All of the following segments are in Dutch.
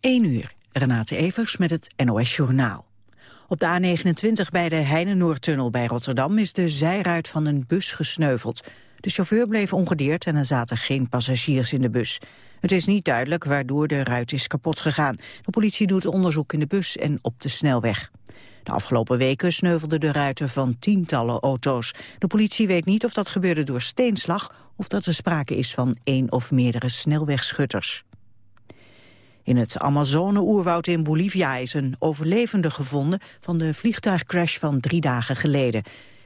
1 uur, Renate Evers met het NOS Journaal. Op de A29 bij de Heinenoordtunnel bij Rotterdam is de zijruit van een bus gesneuveld. De chauffeur bleef ongedeerd en er zaten geen passagiers in de bus. Het is niet duidelijk waardoor de ruit is kapot gegaan. De politie doet onderzoek in de bus en op de snelweg. De afgelopen weken sneuvelden de ruiten van tientallen auto's. De politie weet niet of dat gebeurde door steenslag... of dat er sprake is van één of meerdere snelwegschutters. In het Amazone-oerwoud in Bolivia is een overlevende gevonden... van de vliegtuigcrash van drie dagen geleden.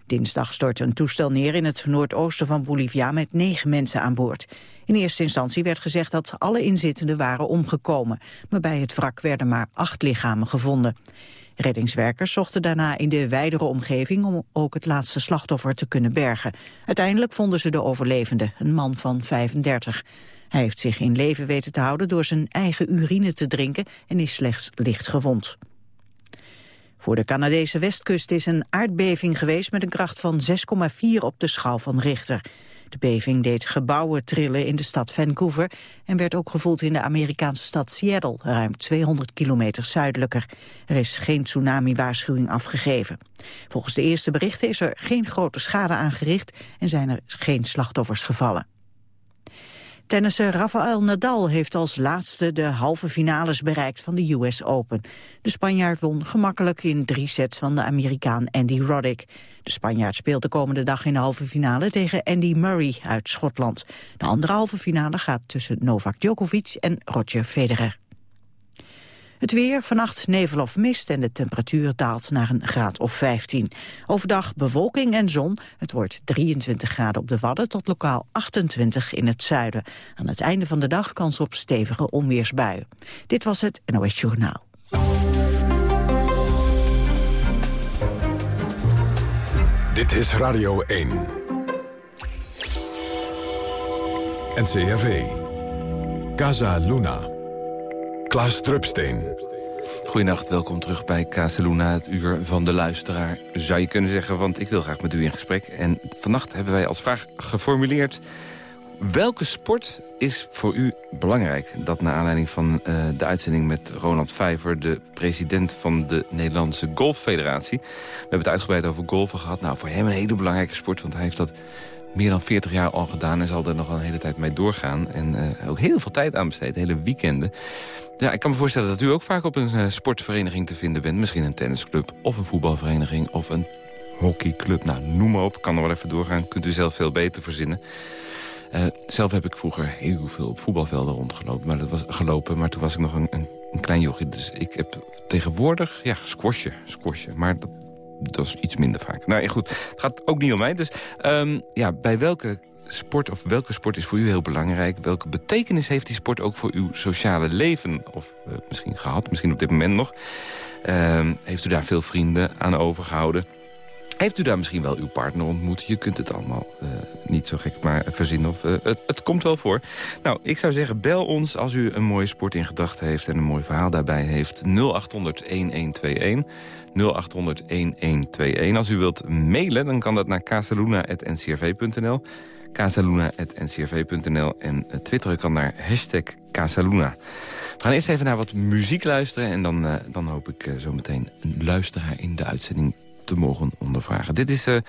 Dinsdag stortte een toestel neer in het noordoosten van Bolivia... met negen mensen aan boord. In eerste instantie werd gezegd dat alle inzittenden waren omgekomen. Maar bij het wrak werden maar acht lichamen gevonden. Reddingswerkers zochten daarna in de wijdere omgeving om ook het laatste slachtoffer te kunnen bergen. Uiteindelijk vonden ze de overlevende, een man van 35. Hij heeft zich in leven weten te houden door zijn eigen urine te drinken en is slechts licht gewond. Voor de Canadese westkust is een aardbeving geweest met een kracht van 6,4 op de schaal van Richter. De beving deed gebouwen trillen in de stad Vancouver en werd ook gevoeld in de Amerikaanse stad Seattle, ruim 200 kilometer zuidelijker. Er is geen tsunami-waarschuwing afgegeven. Volgens de eerste berichten is er geen grote schade aangericht en zijn er geen slachtoffers gevallen. Tennisser Rafael Nadal heeft als laatste de halve finales bereikt van de US Open. De Spanjaard won gemakkelijk in drie sets van de Amerikaan Andy Roddick. De Spanjaard speelt de komende dag in de halve finale tegen Andy Murray uit Schotland. De andere halve finale gaat tussen Novak Djokovic en Roger Federer. Het weer, vannacht nevel of mist en de temperatuur daalt naar een graad of 15. Overdag bewolking en zon. Het wordt 23 graden op de Wadden tot lokaal 28 in het zuiden. Aan het einde van de dag kans op stevige onweersbuien. Dit was het NOS Journaal. Dit is Radio 1. NCRV. Casa Luna. Klaas Drupsteen. Goedenacht, welkom terug bij Casaluna, het uur van de luisteraar, zou je kunnen zeggen, want ik wil graag met u in gesprek. En vannacht hebben wij als vraag geformuleerd... welke sport is voor u belangrijk? Dat naar aanleiding van uh, de uitzending met Ronald Vijver... de president van de Nederlandse Golffederatie. We hebben het uitgebreid over golfen gehad. Nou, voor hem een hele belangrijke sport, want hij heeft dat meer dan 40 jaar al gedaan... en zal er nog een hele tijd mee doorgaan. En uh, ook heel veel tijd aan besteed, hele weekenden. Ja, ik kan me voorstellen dat u ook vaak op een uh, sportvereniging te vinden bent. Misschien een tennisclub of een voetbalvereniging of een hockeyclub. Nou, noem maar op, kan er wel even doorgaan. Kunt u zelf veel beter verzinnen. Uh, zelf heb ik vroeger heel veel op voetbalvelden rondgelopen. Maar, dat was, gelopen, maar toen was ik nog een, een, een klein jochie. Dus ik heb tegenwoordig, ja, squashje, squashje. Maar dat dat is iets minder vaak. Nou goed, het gaat ook niet om mij. Dus um, ja, bij welke sport of welke sport is voor u heel belangrijk? Welke betekenis heeft die sport ook voor uw sociale leven? Of uh, misschien gehad, misschien op dit moment nog. Uh, heeft u daar veel vrienden aan overgehouden? Heeft u daar misschien wel uw partner ontmoet? Je kunt het allemaal uh, niet zo gek maar verzinnen. Of, uh, het, het, komt wel voor. Nou, ik zou zeggen, bel ons als u een mooie sport in gedachten heeft... en een mooi verhaal daarbij heeft. 0800-1121. 0800-1121. Als u wilt mailen, dan kan dat naar casaluna.ncrv.nl. casaluna.ncrv.nl. En uh, twitteren kan naar hashtag Casaluna. We gaan eerst even naar wat muziek luisteren... en dan, uh, dan hoop ik uh, zo meteen een luisteraar in de uitzending te mogen ondervragen. Dit is een,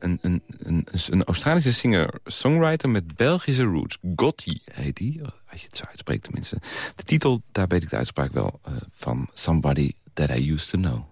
een, een, een Australische singer-songwriter met Belgische roots. Gotti heet hij, als je het zo uitspreekt tenminste. De titel, daar weet ik de uitspraak wel van Somebody That I Used To Know.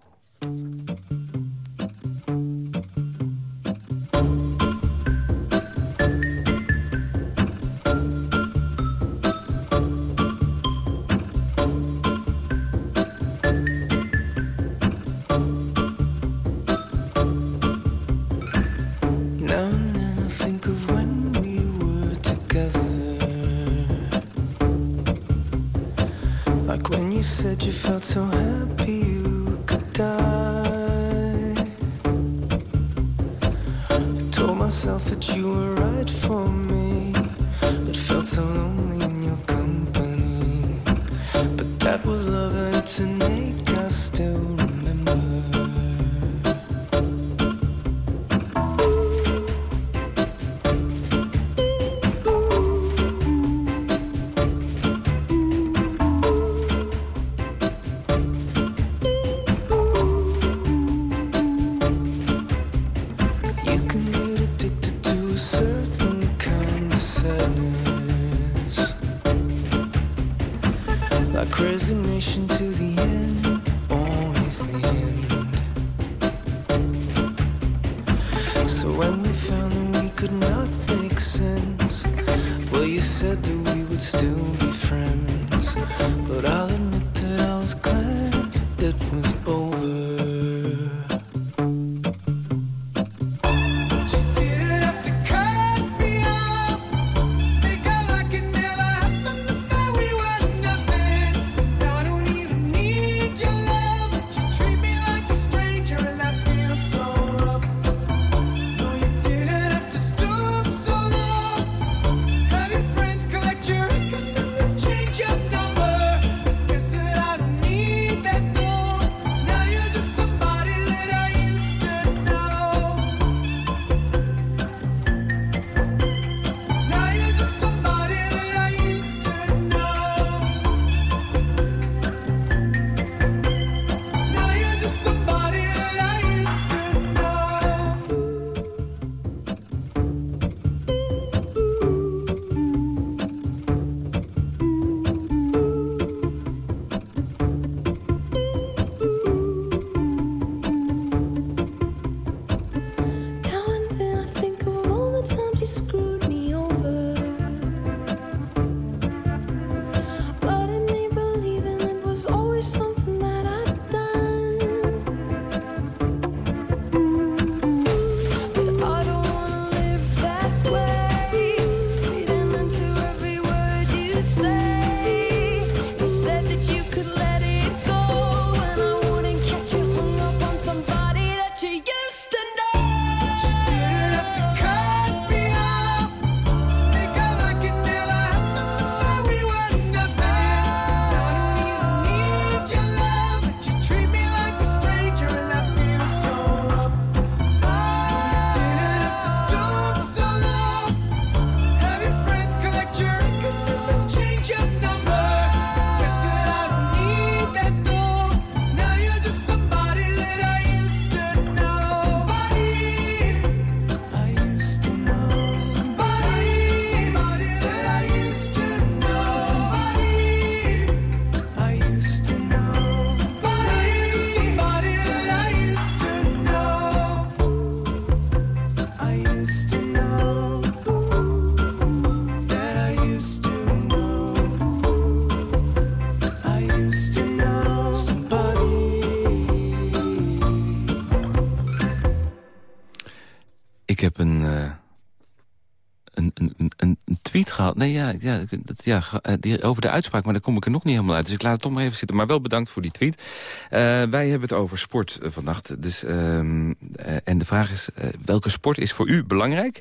Nee, ja, ja, dat, ja eh, die, over de uitspraak, maar daar kom ik er nog niet helemaal uit. Dus ik laat het toch maar even zitten. Maar wel bedankt voor die tweet. Eh, wij hebben het over sport eh, vannacht. Dus, ehm, eh, en de vraag is, welke sport is voor u belangrijk?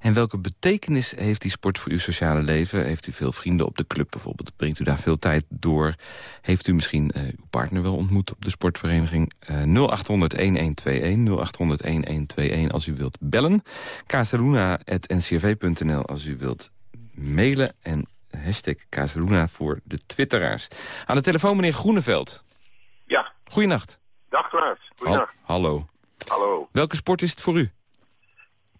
En welke betekenis heeft die sport voor uw sociale leven? Heeft u veel vrienden op de club bijvoorbeeld? Brengt u daar veel tijd door? Heeft u misschien uw partner wel ontmoet op de sportvereniging? Eh 0800-1121, 0800-1121 als u wilt bellen. casaluna.ncrv.nl als u wilt mailen. En hashtag Casaluna voor de twitteraars. Aan de telefoon meneer Groeneveld. Ja, Goedenacht. dag Klaas. Hallo. Hallo. Welke sport is het voor u?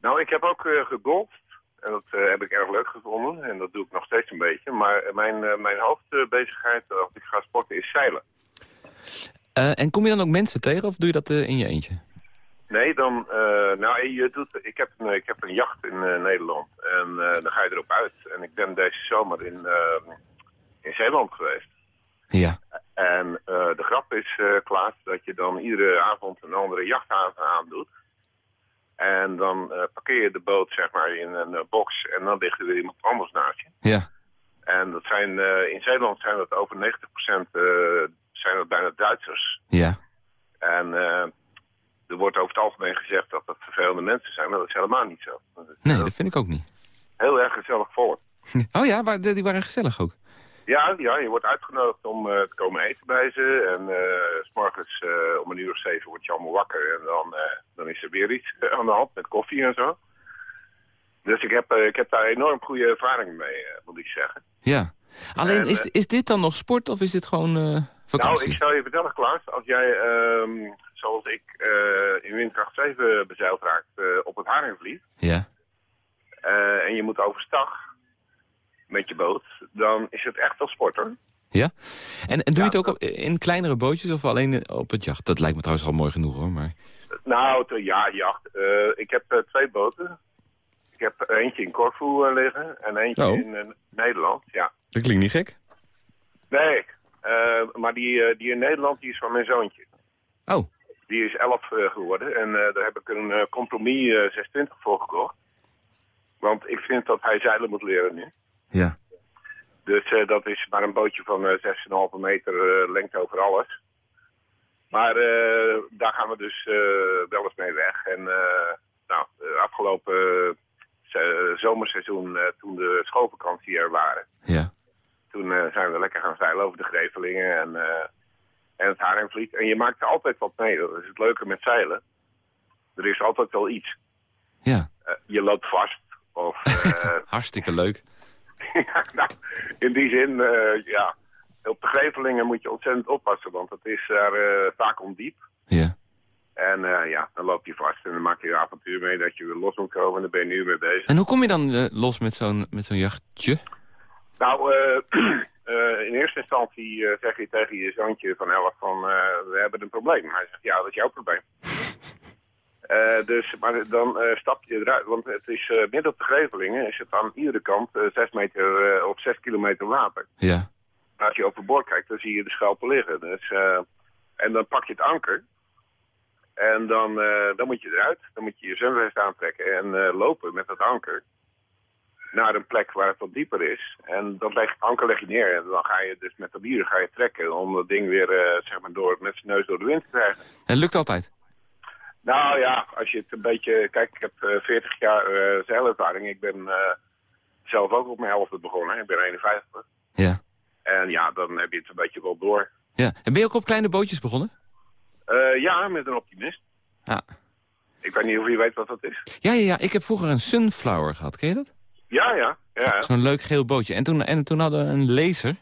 Nou, ik heb ook eh gegolfd. En dat eh, heb ik erg leuk gevonden. En dat doe ik nog steeds een beetje. Maar eh, mijn, mijn hoofdbezigheid als ik ga sporten is zeilen. En kom je dan ook mensen tegen of doe je dat in je eentje? Nee, dan... eh, nou, je doet, ik, heb een, ik heb een jacht in eh, Nederland. En eh, dan ga je erop uit. En ik ben deze zomer in, in Zeeland geweest. Ja. En de grap is, Klaas, dat je dan iedere avond een andere jachthaven aandoet. En dan parkeer je de boot zeg maar in een box en dan ligt er weer iemand anders naast je. Ja. En dat zijn, in Zeeland zijn dat over 90% eh, zijn dat bijna Duitsers. Ja. En eh, er wordt over het algemeen gezegd dat dat vervelende mensen zijn, maar dat is helemaal niet zo. Dat is Nee, dat vind ik ook niet. Heel erg gezellig volk. Oh ja, waar- die waren gezellig ook. Ja, ja, je wordt uitgenodigd om eh, te komen eten bij ze. En eh, s morgens eh, om een uur of zeven word je allemaal wakker. En dan, dan is er weer iets aan de hand met koffie en zo. Dus ik heb, ik heb daar enorm goede ervaring mee, moet ik zeggen. Ja. Alleen, En, is, is dit dan nog sport of is dit gewoon vakantie? Nou, ik zal je vertellen, Klaas. Als jij, ehm, zoals ik, eh, in windkracht 7 bezeild raakt eh, op het Haringvliet... Ja. eh, en je moet overstag met je boot, dan is het echt wel sport, hoor. Ja? En, en doe Ja, je het ook op, in kleinere bootjes of alleen op het jacht? Dat lijkt me trouwens al mooi genoeg hoor. Maar... Nou, ja, jacht. Ik heb twee boten. Ik heb eentje in Corfu liggen en eentje Oh. in Nederland. Ja. Dat klinkt niet gek. Nee, maar die, die in Nederland die is van mijn zoontje. Oh, Die is 11 eh, geworden en eh, daar heb ik een eh, compromis eh, 26 voor gekocht. Want ik vind dat hij zeilen moet leren nu. ja. Dus dat is maar een bootje van eh 6,5 meter lengte over alles. Maar daar gaan we dus wel eens mee weg. En nou, afgelopen zomerseizoen, toen de schoolvakantie er waren... Ja. toen zijn we lekker gaan zeilen over de Grevelingen en, en het Haringvliet. En je maakt er altijd wat mee. Dat is het leuke met zeilen. Er is altijd wel iets. Ja. Eh, je loopt vast. Of, eh, Hartstikke leuk. ja, nou, in die zin, eh, ja. Op de Grevelingen moet je ontzettend oppassen, want het is daar vaak ondiep. Ja. En ja, dan loop je vast en dan maak je een avontuur mee dat je weer los moet komen. En daar ben je nu mee bezig. En hoe kom je dan los met zo'n met zo'n jachtje? Nou, in eerste instantie eh, zeg je tegen je zoontje van 11 van, eh, we hebben een probleem. Hij zegt, ja, dat is jouw probleem. Eh, dus, maar dan eh, stap je eruit, want het is eh, midden op de Grevelingen, is het aan iedere kant eh 6 meter eh, of 6 kilometer water. Ja. Als je overboord kijkt, dan zie je de schelpen liggen. Dus, eh, en dan pak je het anker. En dan, eh, dan moet je eruit. Dan moet je je zwemvest aantrekken en eh, lopen met het anker. Naar een plek waar het wat dieper is. En dan leg, het anker leg je neer. En dan ga je dus met de bieren ga je trekken. Om dat ding weer eh, zeg maar door, met zijn neus door de wind te krijgen. Het lukt altijd. Nou ja, als je het een beetje... Kijk, ik heb eh, 40 jaar eh zeilervaring. Ik ben zelf ook op mijn helft begonnen. Ik ben 51. Ja. En ja, dan heb je het een beetje wel door. ja. En ben je ook op kleine bootjes begonnen? Ja, met een optimist. Ja. Ik weet niet of je weet wat dat is. Ja, ja, ja. Ik heb vroeger een Sunflower gehad. Ken je dat? Ja, ja. ja. Zo'n leuk geel bootje. En toen, en toen hadden we een laser.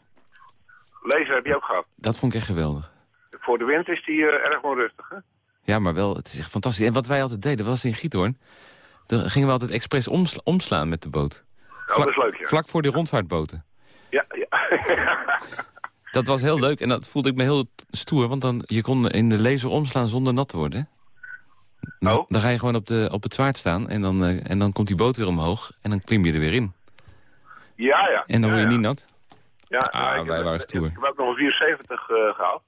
Laser heb je ook gehad. Dat vond ik echt geweldig. Voor de wind is die eh, erg onrustig, hè? Ja, maar wel, het is echt fantastisch. En wat wij altijd deden, was in Giethoorn. Dan gingen we altijd expres omsla- omslaan met de boot. Oh, dat is leuk, ja. Vlak voor de rondvaartboten. Ja, ja. Dat was heel leuk en dat voelde ik me heel stoer. Want dan, je kon in de laser omslaan zonder nat te worden. hè? Dan, Oh. dan ga je gewoon op, de, op het zwaard staan en dan, eh, en dan komt die boot weer omhoog. En dan klim je er weer in. ja, ja. En dan word je ja. niet nat. Ja, Ah, nou, ik wij heb- waren stoer. Ik heb ook nog een 74 eh, gehad.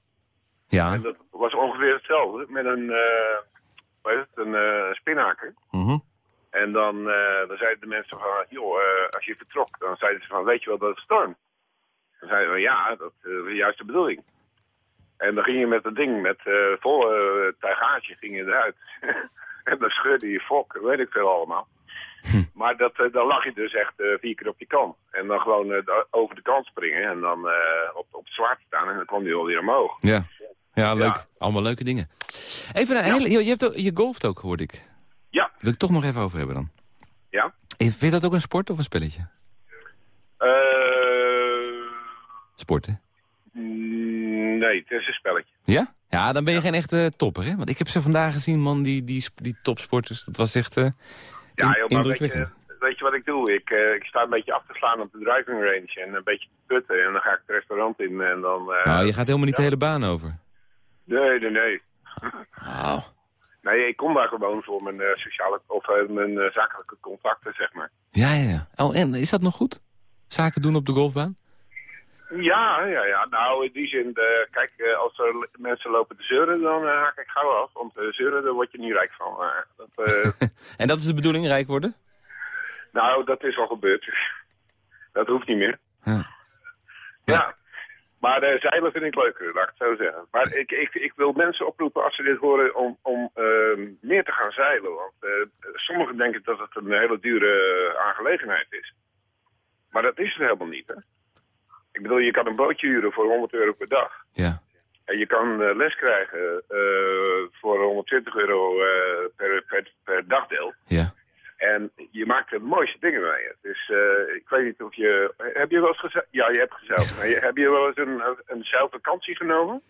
Ja. En dat was ongeveer hetzelfde. Met een, eh wat is het, een eh spinhaker. Mhm. En dan, dan zeiden de mensen van, joh, als je vertrok, dan zeiden ze van, weet je wel dat het stormt? Dan zeiden we, ja, dat is juist de bedoeling. En dan ging je met dat ding, met eh volle uh, tuigage, ging je eruit. en dan scheurde je fok, weet ik veel allemaal. Maar dat, eh, dan lag je dus echt eh, vier keer op je kant. En dan gewoon eh, over de kant springen en dan op, op het zwaard staan. En dan kwam die wel weer omhoog. Ja. Ja, leuk. Ja. Allemaal leuke dingen. Even een hele, je, hebt ook, je golft ook, hoorde ik. Ja, Wil ik toch nog even over hebben dan. ja. Vind je dat ook een sport of een spelletje? Eh, Sport, hè? mm, nee, het is een spelletje. Ja? Ja, dan ben je geen echte topper, hè? Want ik heb ze vandaag gezien, man, die, die, die topsporters. Dat was echt in- Ja, joh, maar weet indrukwekkend. je, weet je wat ik doe? Ik, eh, ik sta een beetje af te slaan op de driving range en een beetje te putten. En dan ga ik het restaurant in en dan... eh, nou, je gaat helemaal niet de hele baan over. Nee, nee, nee. Oh. Nee, ik kom daar gewoon voor mijn sociale of mijn zakelijke contacten, zeg maar. Ja, ja, ja. Oh, en is dat nog goed? Zaken doen op de golfbaan? Ja, ja, ja. Nou, in die zin, eh, kijk, eh, als er mensen lopen te zeuren, dan eh, haak ik gauw af. Want zeuren, daar word je niet rijk van. Maar dat, En dat is de bedoeling, rijk worden? nou, dat is al gebeurd. dat hoeft niet meer. Ja. Ja. Maar zeilen vind ik leuker, laat ik het zo zeggen. Maar ik, ik, ik wil mensen oproepen als ze dit horen om, om ehm, meer te gaan zeilen. Want sommigen denken dat het een hele dure aangelegenheid is. Maar dat is het helemaal niet, hè. Ik bedoel, je kan een bootje huren voor 100 euro per dag. Ja. En je kan eh, les krijgen eh, voor 120 euro eh, per, per, per dagdeel. Ja. En je maakt de mooiste dingen mee. Dus ik weet niet of je... Heb je wel eens gezeild? Ja, je hebt gezeild. Maar je- heb je wel eens een, een zeilvakantie genomen?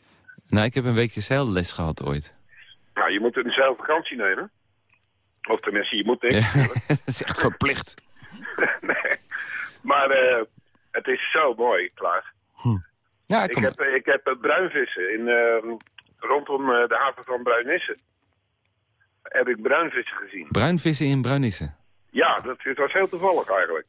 Nou, ik heb een weekje zeilles gehad ooit. Nou, je moet een zeilvakantie nemen. Of tenminste, je moet Ja. niks. dat is echt verplicht. nee. Maar eh, het is zo mooi, Klaas. Hm. Ja, ik heb, ik heb eh, bruinvissen in, ehm, rondom eh, de haven van Bruinissen. Heb ik bruinvissen gezien. Bruinvissen in Bruinissen. Ja, dat het was heel toevallig eigenlijk.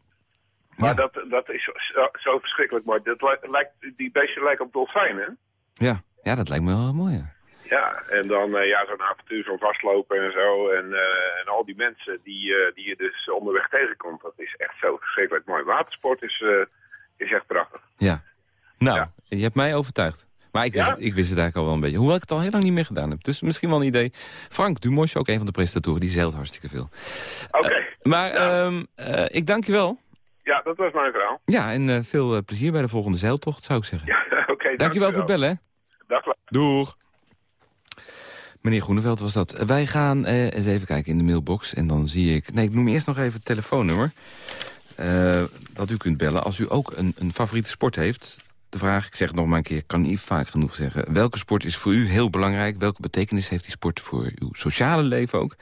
Maar Ja. dat, dat is zo, zo verschrikkelijk mooi. Dat li- lijkt, die beestjes lijken op dolfijnen. Ja. ja, dat lijkt me wel mooi. Ja. Ja, en dan eh, ja, zo'n avontuur, zo'n vastlopen en zo. En, eh, en al die mensen die, eh, die je dus onderweg tegenkomt. Dat is echt zo verschrikkelijk mooi. Watersport is, eh, is echt prachtig. Ja. Nou, Ja. je hebt mij overtuigd. Maar ik wist, Ja? het, ik wist het eigenlijk al wel een beetje. Hoewel ik het al heel lang niet meer gedaan heb. Dus misschien wel een idee. Frank Dumos, ook een van de presentatoren, die zeilt hartstikke veel. Oké, Maar Ja. ehm, eh, ik dank je wel. ja, dat was mijn verhaal. Ja, en eh, veel eh, plezier bij de volgende zeiltocht, zou ik zeggen. Ja, oké. dank je wel voor het bellen, hè. Dag. Doeg. Meneer Groeneveld was dat. Wij gaan eh, eens even kijken in de mailbox. En dan zie ik... Nee, ik noem eerst nog even het telefoonnummer. Eh, dat u kunt bellen als u ook een, een favoriete sport heeft. De vraag, ik zeg het nog maar een keer, kan niet vaak genoeg zeggen. Welke sport is voor u heel belangrijk? Welke betekenis heeft die sport voor uw sociale leven ook?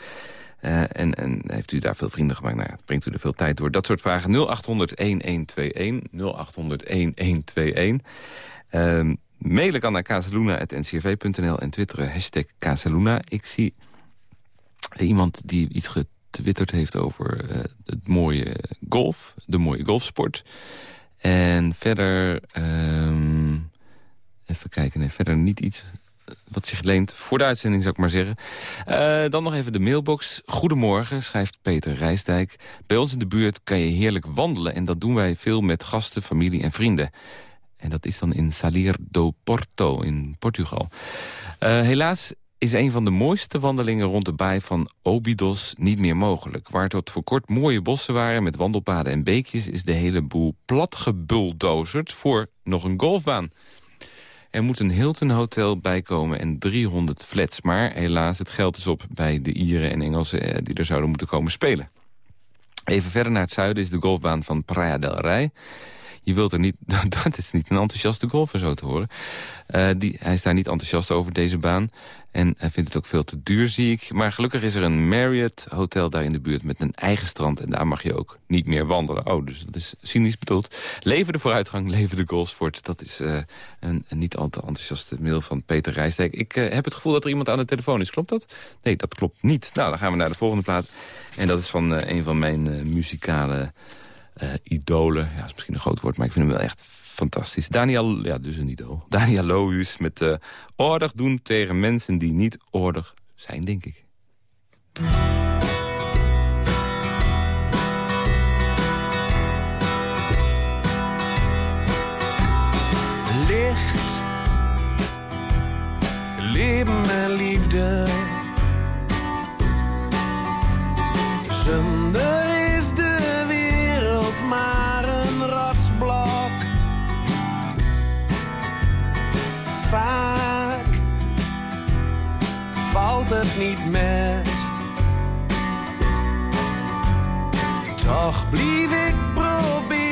Eh, en, en heeft u daar veel vrienden gemaakt? Nou brengt u er veel tijd door. Dat soort vragen 0800-1121. 0800-1121. Ehm mailen kan naar kazeluna.ncrv.nl en twitteren hashtag Kazeluna. Ik zie iemand die iets getwitterd heeft over eh, het mooie golf. De mooie golfsport. En verder... ehm, even kijken, nee, verder niet iets wat zich leent voor de uitzending, zou ik maar zeggen. Eh, dan nog even de mailbox. Goedemorgen, schrijft Peter Rijsdijk. Bij ons in de buurt kan je heerlijk wandelen... en dat doen wij veel met gasten, familie en vrienden. En dat is dan in Salir do Porto in Portugal. Eh, helaas is een van de mooiste wandelingen rond de baai van Obidos niet meer mogelijk. Waar tot voor kort mooie bossen waren met wandelpaden en beekjes... is de hele boel platgebuldozerd voor nog een golfbaan. Er moet een Hilton Hotel bijkomen en 300 flats. Maar helaas, het geld is op bij de Ieren en Engelsen... eh, die er zouden moeten komen spelen. Even verder naar het zuiden is de golfbaan van Praia del Rey. Je wilt er niet... Dat is niet een enthousiaste golfer zo te horen. Eh, die, hij is daar niet enthousiast over deze baan. En vindt het ook veel te duur, zie ik. Maar gelukkig is er een Marriott hotel daar in de buurt met een eigen strand. En daar mag je ook niet meer wandelen. Oh, dus dat is cynisch bedoeld. Leven de vooruitgang, leven de golfsport. Dat is eh, een, niet al te enthousiaste mail van Peter Rijsdijk. Ik eh, heb het gevoel dat er iemand aan de telefoon is. Klopt dat? Nee, dat klopt niet. Nou, dan gaan we naar de volgende plaat. En dat is van eh, een van mijn muzikale idolen. Ja, is misschien een groot woord, maar ik vind hem wel echt fantastisch. Daniel, ja, dus een idool. Daniel Lohuus met eh oorlog doen tegen mensen die niet oorlog zijn, denk ik. licht. Leven en liefde. Valt het niet met. Toch blief ik proberen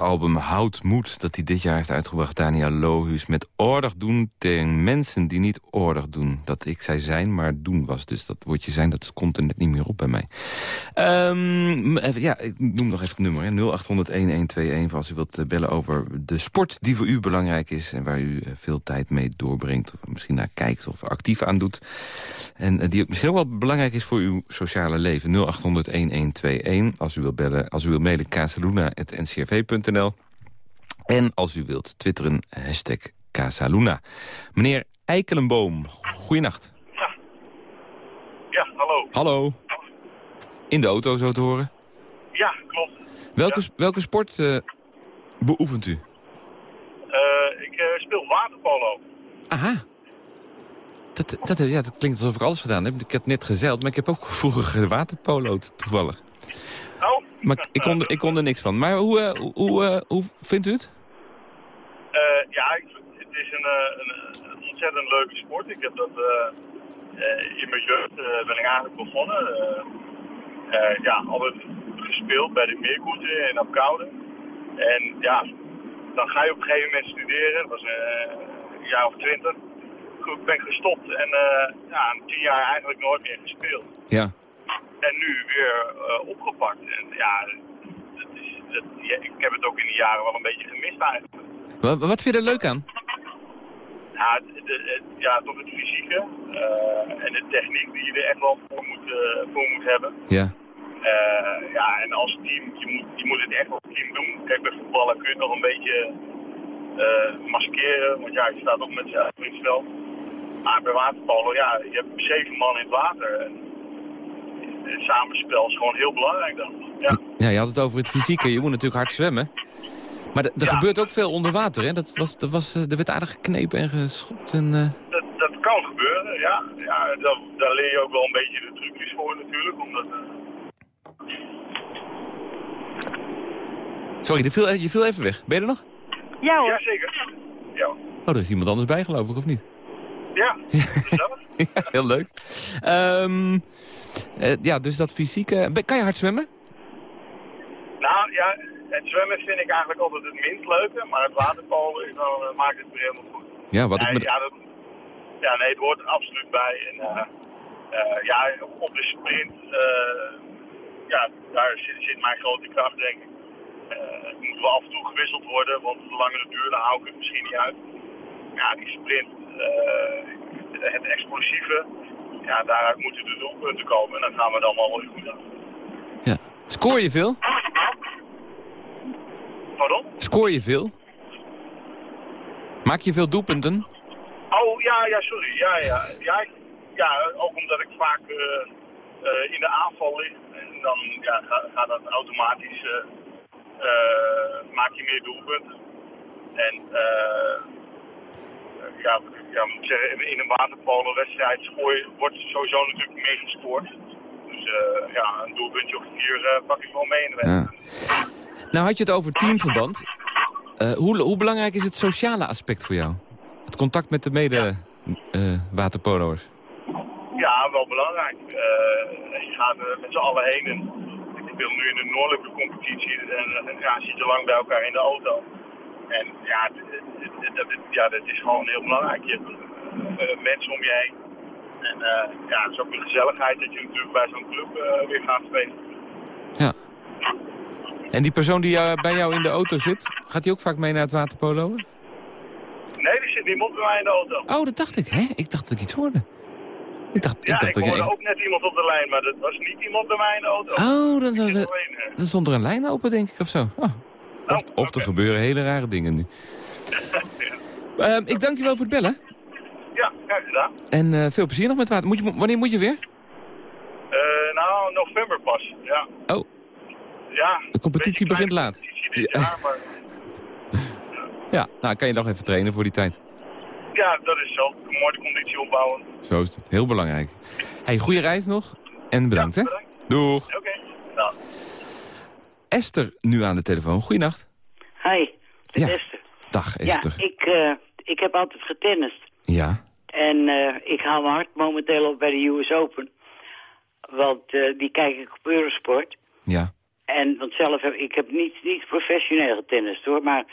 album Houd Moed dat hij dit jaar heeft uitgebracht. Daniel Lohuus met oorlog doen tegen mensen die niet oorlog doen. Dat ik zei zijn, maar doen was. Dus dat woordje zijn, dat komt er net niet meer op bij mij. Ehm, ja, ik noem nog even het nummer. hè. 0800-1121 voor als u wilt eh, bellen over de sport die voor u belangrijk is... en waar u eh, veel tijd mee doorbrengt. Of misschien naar kijkt of actief aan doet. En eh, die ook misschien ook wel belangrijk is voor uw sociale leven. 0800-1121 als u wilt bellen. Als u wilt mailen casaluna.ncrv.nl. En als u wilt twitteren, hashtag Casaluna. Meneer Eikelenboom, goeienacht. Ja, hallo. Hallo. In de auto zo te horen. Ja, klopt. Welke, welke sport eh, beoefent u? Eh, ik eh, speel waterpolo. Aha. Dat, dat, ja, dat klinkt alsof ik alles gedaan heb. Ik heb net gezeild, maar ik heb ook vroeger gewaterpolo'd toevallig. Oh? Maar ik, kon, er- ik kon er niks van. Maar hoe, hoe, hoe, vindt u het? Ja, ik, is een, eh, een, een ontzettend leuke sport. Ik heb dat eh, eh, in mijn jeugd ben ik eigenlijk begonnen. Ja, altijd gespeeld bij de Meerkoeten in Apkoude. En ja, dan ga je op een gegeven moment studeren. Dat was een jaar of twintig. Goed, ben ik gestopt en ja, tien jaar eigenlijk nooit meer gespeeld. Ja. En nu weer opgepakt. En ja, dat is, dat, ja, ik heb het ook in die jaren wel een beetje gemist eigenlijk. Wat, wat vind je er leuk aan? Ja, de, de- ja toch het fysieke eh, en de techniek die je er echt wel voor moet, eh, voor moet hebben. Ja. Eh, ja, en als team, je moet, je moet het echt als team doen. Kijk, bij voetballen kun je het nog een beetje maskeren, want ja, je staat nog met z'n in het veld. Maar bij waterpolo, ja, je hebt zeven man in het water. En het samenspel is gewoon heel belangrijk dan. Ja. Ja, je had het over het fysieke. Je moet natuurlijk hard zwemmen. Maar er Ja. gebeurt ook veel onder water, hè? Dat was, dat was, eh, er werd aardig geknepen en geschopt. En, eh, Dat, dat kan gebeuren, ja. ja daar, daar leer je ook wel een beetje de trucjes voor natuurlijk. Omdat, eh, Sorry, je viel, je viel even weg. Ben je er nog? Ja hoor. ja, zeker. Ja, Oh, er is iemand anders bij, geloof ik, of niet? ja. Ja, heel leuk. Ehm, eh, ja, dus dat fysieke... Kan je hard zwemmen? Nou ja, het zwemmen vind ik eigenlijk altijd het minst leuke. Maar het waterpolo is dan, eh, maakt het weer helemaal goed. Ja, wat ik Nee, me... ja, dat, ja, nee, het hoort er absoluut bij. En, eh, eh, ja, op de sprint, eh, ja, daar zit, zit mijn grote kracht, denk ik. Eh, moeten we af en toe gewisseld worden, want hoe langer het duurt, dan hou ik het misschien niet uit. Ja, die sprint, eh, het explosieve, ja, daaruit moeten de doelpunten komen. En dan gaan we het allemaal wel goed aan. Ja. Scoor je veel? Pardon? Scoor je veel? Maak je veel doelpunten? Oh, ja, ja, sorry. Ja, ja. Ja, ook omdat ik vaak eh, eh, in de aanval lig. En dan ja, gaat gaat dat automatisch, eh, maak je meer doelpunten. En eh, ja, ja, moet ik zeggen, in een je- wordt sowieso natuurlijk meer gescoord. Dus eh, ja, een doelpuntje of vier pak ik wel mee in de wedstrijd. Ja. Nou had je het over teamverband. Eh, hoe, hoe belangrijk is het sociale aspect voor jou? Het contact met de mede eh, waterpolo'ers? Ja, wel belangrijk. Eh, je gaat er met z'n allen heen. En ik wil nu in de noordelijke competitie. En eh, ja, zit je lang bij elkaar in de auto. En ja, het, het- het- het- het- ja dat is gewoon heel belangrijk. Je hebt eh, mensen om je heen. En eh, ja, het is ook een gezelligheid dat je natuurlijk bij zo'n club eh, weer gaat spelen. Ja. En die persoon die eh, bij jou in de auto zit, gaat die ook vaak mee naar het waterpolo'en? Nee, er zit niemand bij mij in de auto. Oh, dat dacht ik, hè? Ik dacht dat ik iets hoorde. Ik dacht, ik ja, dacht ik dat je hoorde ook net iemand op de lijn, maar dat was niet iemand bij mij in de auto. Oh, dan, Ik dan, stond er een lijn open, denk ik, of zo. Oh. Of, Oh, of er gebeuren hele rare dingen nu. Ehm, ik dank je wel voor het bellen. Ja, graag gedaan. En eh, veel plezier nog met water. Moet je, wanneer moet je weer? Eh, nou, november pas, ja. Oh, ja De competitie begint laat. competitie dit Ja. jaar, maar ja. Nou, kan je nog even trainen voor die tijd. ja, dat is zo. Mooi de conditie opbouwen. Zo is het. Heel belangrijk. Hey, goede reis nog. En bedankt, Ja, hè? Doeg. Oké, nou. Esther nu aan de telefoon. Goeienacht. Hi, Ja. beste. Dag, Esther. Ja, ik, eh, ik heb altijd getennist. Ja. En eh, ik hou mijn hart momenteel op bij de US Open. Want eh, die kijk ik op Eurosport. Ja. En want zelf heb ik heb niet, niet professioneel getennist hoor. Maar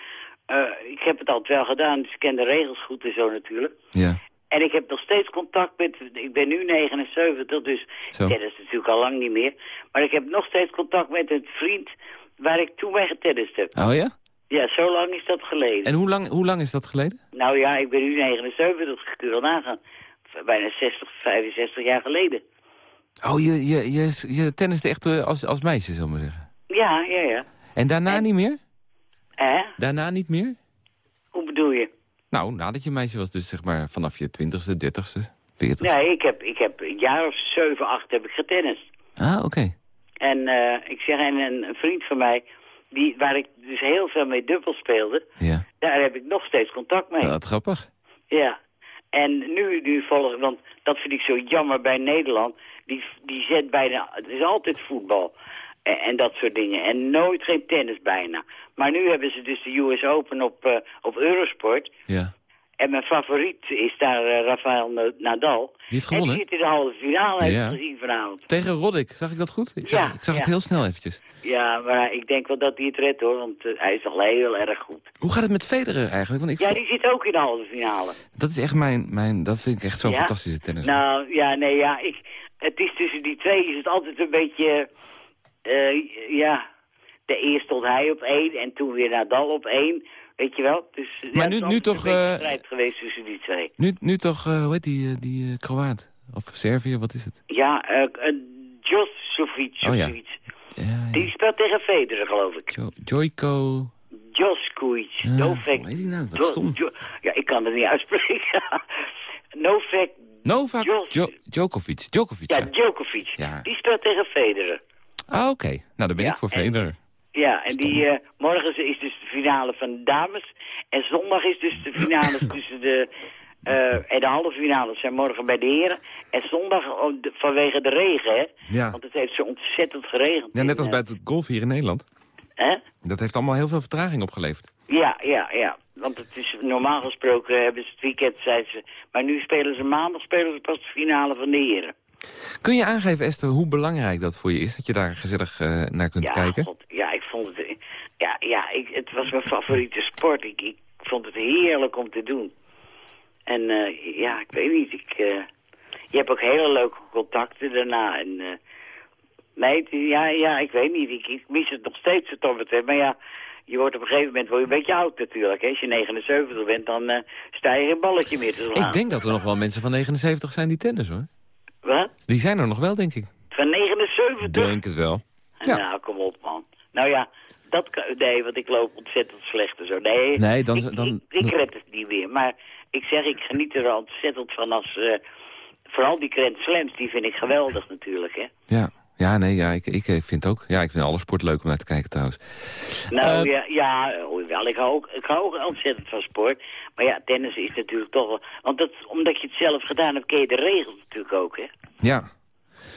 eh, ik heb het altijd wel gedaan. Dus ik ken de regels goed en zo natuurlijk. Ja. En ik heb nog steeds contact met... Ik ben nu 79, dus Zo. tennis natuurlijk al lang niet meer. Maar ik heb nog steeds contact met een vriend waar ik toen mee getennist heb. Oh ja? Ja, zo lang is dat geleden. En hoe lang, hoe lang is dat geleden? Nou ja, ik ben nu 79, kun je wel nagaan. Bijna 60, 65 jaar geleden. Oh, je, je, je, je tenniste echt eh, als, als meisje, zullen we maar zeggen. Ja, ja, ja. En daarna niet meer? Hè? Daarna niet meer? Hoe bedoel je? Nou, nadat je meisje was, dus zeg maar vanaf je twintigste, dertigste, veertigste. Nee, ik heb, ik heb een jaar of 7, 8 heb ik getennist. Ah, oké. En eh, ik zeg, en een, vriend van mij, die, waar ik dus heel veel mee dubbel speelde, Ja. daar heb ik nog steeds contact mee. Ja, Wat grappig. Ja. En nu, nu volg want dat vind ik zo jammer bij Nederland. Die, die zet bijna, het is altijd voetbal en, dat soort dingen. En nooit geen tennis bijna. Maar nu hebben ze dus de US Open op, eh, op Eurosport. Ja. En mijn favoriet is daar eh, Rafael Na- Nadal. Die heeft gewonnen, En die zit in de halve finale, heb Ja. ik gezien vanavond. Tegen Roddick, zag ik dat goed? Ik zag, Ja, ik zag het heel snel eventjes. Ja, maar ik denk wel dat hij het redt hoor, want eh, hij is al heel erg goed. Hoe gaat het met Federer eigenlijk? Want ik Ja, die zit ook in de halve finale. Dat is echt mijn, mijn... Dat vind ik echt zo'n Ja? fantastische tennis. Nou, ja, nee, ja, ik, het is tussen die twee is het altijd een beetje, eh, ja, de eerst stond hij op één en toen weer Nadal op één, weet je wel. Dus, ja, Maar het nu- nu toch, een eh, strijd geweest tussen die twee. Nu, nu toch, eh, hoe heet die, die Kroaat? Of Servië, wat is het? Ja, uh, of Oh, ja. zoiets. Ja, ja. Die speelt tegen Federer, geloof ik. Jo Joico... Joskovic, Ja, Novak. hoe heet die nou? Wat stom. Jo- ja, ik kan het niet uitspreken. Novak, Novak Jo Djokovic. Djokovic, ja, ja. Djokovic. Ja. Die speelt tegen Federer. Ah, oké. Nou, dan ben Ja, ik voor Federer. Ja, en die, eh, morgen is dus de finale van de dames. En zondag is dus de finale tussen de... eh, en de halve finales zijn morgen bij de heren. En zondag oh, de- vanwege de regen, hè. Ja. Want het heeft zo ontzettend geregend. Ja, net in, als bij het golf hier in Nederland. eh, hè? Dat heeft allemaal heel veel vertraging opgeleverd. Ja, ja, ja. Want het is normaal gesproken hebben ze het weekend, zeiden ze... Maar nu spelen ze maandag, spelen ze pas de finale van de heren. Kun je aangeven, Esther, hoe belangrijk dat voor je is? Dat je daar gezellig eh, naar kunt ja, kijken? God, ja, ik vond het... Ja, ja ik, het was mijn favoriete sport. Ik, ik vond het heerlijk om te doen. En eh, ja, ik weet niet, ik... eh, je hebt ook hele leuke contacten daarna. En, nee, het- ja, ja, ik weet niet. Ik, ik mis het nog steeds dat betreft. Maar ja, je wordt op een gegeven moment wel een beetje oud natuurlijk. Hè? Als je 79 bent, dan sta je geen balletje meer te slaan. Ik denk dat er nog wel mensen van 79 zijn die tennis, hoor. Wat? Die zijn er nog wel, denk ik. Van 79? Denk het wel. Ja. Nou, kom op, man. Nou ja, dat kan, nee, want ik loop ontzettend slecht en zo. Nee, Nee, dan- ik, dan- ik, ik red het niet meer. Maar ik zeg, ik geniet er ontzettend van als... eh, vooral die Grand Slams, die vind ik geweldig natuurlijk, hè. Ja, ja nee, ja, ik, ik eh, vind ook. Ja, ik vind alle sport leuk om naar te kijken trouwens. Nou Eh, ja, ja hoewel, ik hou, ook, ik hou ontzettend van sport. Maar ja, tennis is natuurlijk toch wel... Want dat, omdat je het zelf gedaan hebt, ken je de regels natuurlijk ook, hè. Ja.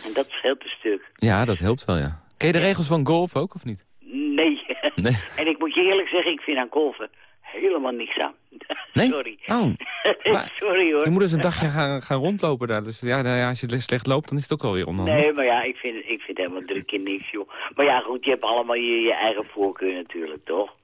En dat scheelt een stuk. ja, dat helpt wel, ja. Ken je de regels van golf ook, of niet? Nee, Nee. En ik moet je eerlijk zeggen, ik vind aan golven helemaal niks aan. Nee? Sorry. Oh. Maar- Sorry hoor. Je moet eens een dagje gaan, gaan rondlopen daar. Dus ja, nou ja, als je slecht loopt, dan is het ook alweer onhandig. Nee, maar ja, ik vind, ik vind helemaal drie keer niks, joh. Maar ja, goed, je hebt allemaal je, je eigen voorkeur natuurlijk, toch?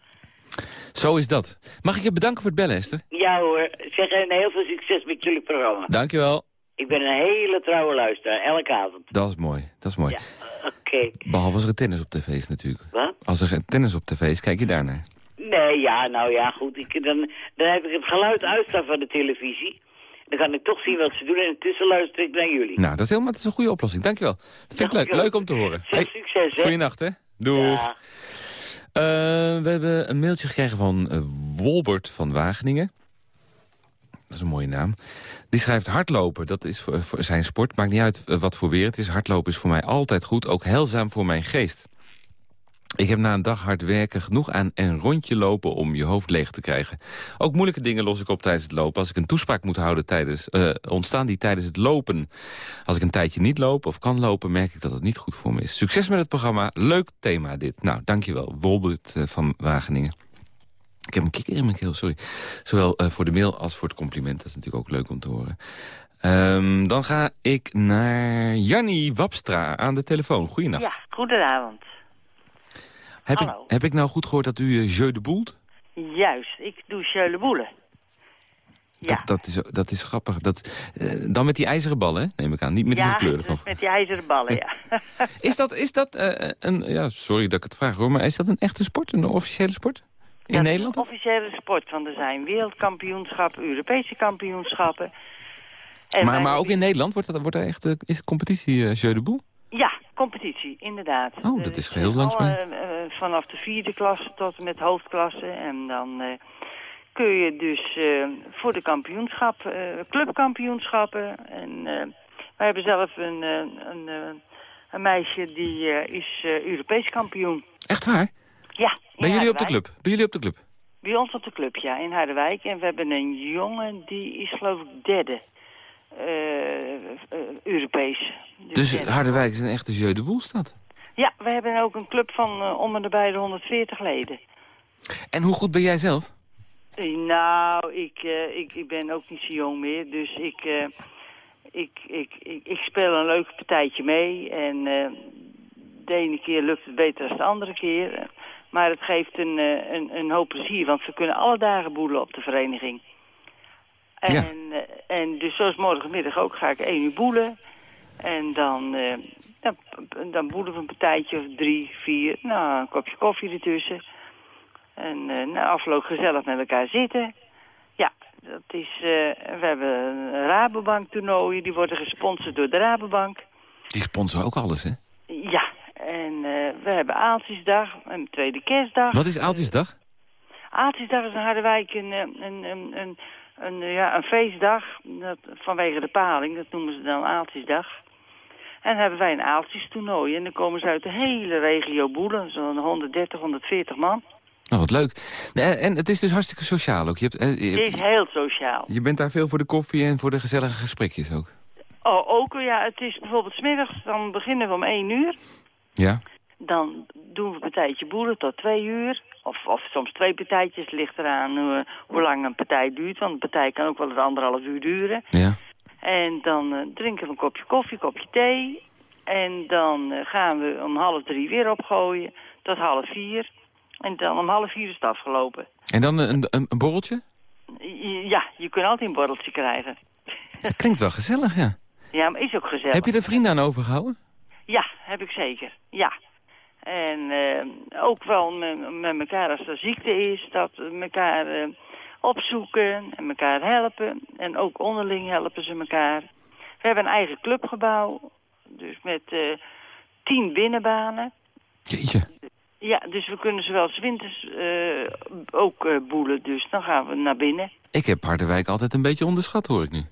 Zo is dat. Mag ik je bedanken voor het bellen, Esther? Ja hoor, zeg en heel veel succes met jullie programma. Dankjewel. Ik ben een hele trouwe luisteraar, elke avond. Dat is mooi. Dat is mooi. Ja, oké. Behalve als er tennis op tv is natuurlijk. Wat? Als er tennis op tv is, kijk je daarnaar. Nee, ja, nou ja, goed. Ik, dan, dan heb ik het geluid uitstaan van de televisie. Dan kan ik toch zien wat ze doen en intussen luister ik naar jullie. Nou, dat is helemaal dat is een goede oplossing. Dankjewel. Dat vind ik leuk. Leuk om te horen. Veel succes, hè? Goeienacht, hè. Doeg. Ja. Eh, we hebben een mailtje gekregen van eh, Wolbert van Wageningen. Dat is een mooie naam. Die schrijft hardlopen, dat is voor, voor zijn sport. Maakt niet uit eh, wat voor weer het is. Hardlopen is voor mij altijd goed, ook heilzaam voor mijn geest. Ik heb na een dag hard werken genoeg aan een rondje lopen om je hoofd leeg te krijgen. Ook moeilijke dingen los ik op tijdens het lopen. Als ik een toespraak moet houden, tijdens, eh, ontstaan die tijdens het lopen. Als ik een tijdje niet loop of kan lopen, merk ik dat het niet goed voor me is. Succes met het programma. Leuk thema dit. Nou, dankjewel. Wolbert eh, van Wageningen. Ik heb een kikker in mijn keel, sorry. Zowel eh, voor de mail als voor het compliment. Dat is natuurlijk ook leuk om te horen. Ehm, dan ga ik naar Jannie Wapstra aan de telefoon. Goeienacht. Ja, goedenavond. Heb, ik, heb ik nou goed gehoord dat u uh, Jeu de Boelt? Juist, ik doe Sjöle Ja. Dat, dat, is, dat is grappig. Dat, eh, dan met die ijzeren ballen, hè? neem ik aan. Niet met die kleuren van. met die ijzeren ballen, ja. Is dat, is dat eh, een... Ja, sorry dat ik het vraag hoor, maar is dat een echte sport? Een officiële sport? In Dat Nederland? een officiële sport, want er zijn wereldkampioenschappen, Europese kampioenschappen. En Maar, maar ook in Nederland wordt, dat, wordt er echt, eh, is de competitie eh Jeu de Boel? Ja, competitie, inderdaad. Oh, dat is is heel langs mij. eh, eh, vanaf de vierde klasse tot en met hoofdklasse. En dan eh, kun je dus eh, voor de kampioenschap, eh, clubkampioenschappen. En eh, wij hebben zelf een, eh, een, eh, een meisje die eh, is eh, Europees kampioen. Echt waar? Ja, Bij jullie op de club? Bij jullie op de club? Bij ons op de club, ja, in Harderwijk. En we hebben een jongen die is geloof ik derde. Eh, eh, Europees. Dus derde. Harderwijk is een echte Jeu de Boel stad. Ja, we hebben ook een club van eh, om en nabij de 140 leden. En hoe goed ben jij zelf? Nou, ik, ik, ik ben ook niet zo jong meer, dus ik, ik, ik, ik, ik speel een leuk partijtje mee. En de ene keer lukt het beter dan de andere keer. Maar het geeft een, een, een hoop plezier, want we kunnen alle dagen boelen op de vereniging. En, Ja. eh, en dus zoals morgenmiddag ook ga ik één uur boelen. En dan, eh, dan, dan boelen we een partijtje of drie, vier. Nou, een kopje koffie ertussen. En eh, na afloop gezellig met elkaar zitten. Ja, dat is... we hebben een Rabobank toernooien. Die worden gesponsord door de Rabobank. Die sponsoren ook alles, hè? Ja, en we hebben Aaltjesdag en tweede kerstdag. Wat is Aaltjesdag? Aaltjesdag is in Harderwijk een, een, een, een, een, eh, ja, een feestdag dat, vanwege de paling. Dat noemen ze dan Aaltjesdag. En dan hebben wij een Aaltjestoernooi. En dan komen ze uit de hele regio Boelen. Zo'n 130, 140 man. Nou, wat leuk. En het is dus hartstikke sociaal ook. Je, hebt, eh, je, Het is heel sociaal. je bent daar veel voor de koffie en voor de gezellige gesprekjes ook. Oh, ook, ja, het is bijvoorbeeld smiddags, dan beginnen we om 1 uur. Ja? Dan doen we een partijtje boeren tot twee uur. Of, of soms twee partijtjes, ligt eraan hoe, hoe lang een partij duurt. Want een partij kan ook wel eens anderhalf uur duren. Ja. En dan eh, drinken we een kopje koffie, een kopje thee. En dan eh, gaan we om half drie weer opgooien tot half vier. En dan om half vier is het afgelopen. En dan een, een, een borreltje? Ja, je kunt altijd een borreltje krijgen. Dat klinkt wel gezellig, ja. Ja, maar is ook gezellig. Heb je er vrienden aan overgehouden? Ja, heb ik zeker. Ja. En eh, ook wel met, met elkaar als er ziekte is, dat we elkaar eh, opzoeken en elkaar helpen. En ook onderling helpen ze elkaar. We hebben een eigen clubgebouw, dus met eh, tien binnenbanen. Jeetje. Ja, dus we kunnen zowel winters eh, ook boelen, dus dan gaan we naar binnen. Ik heb Harderwijk altijd een beetje onderschat, hoor ik nu.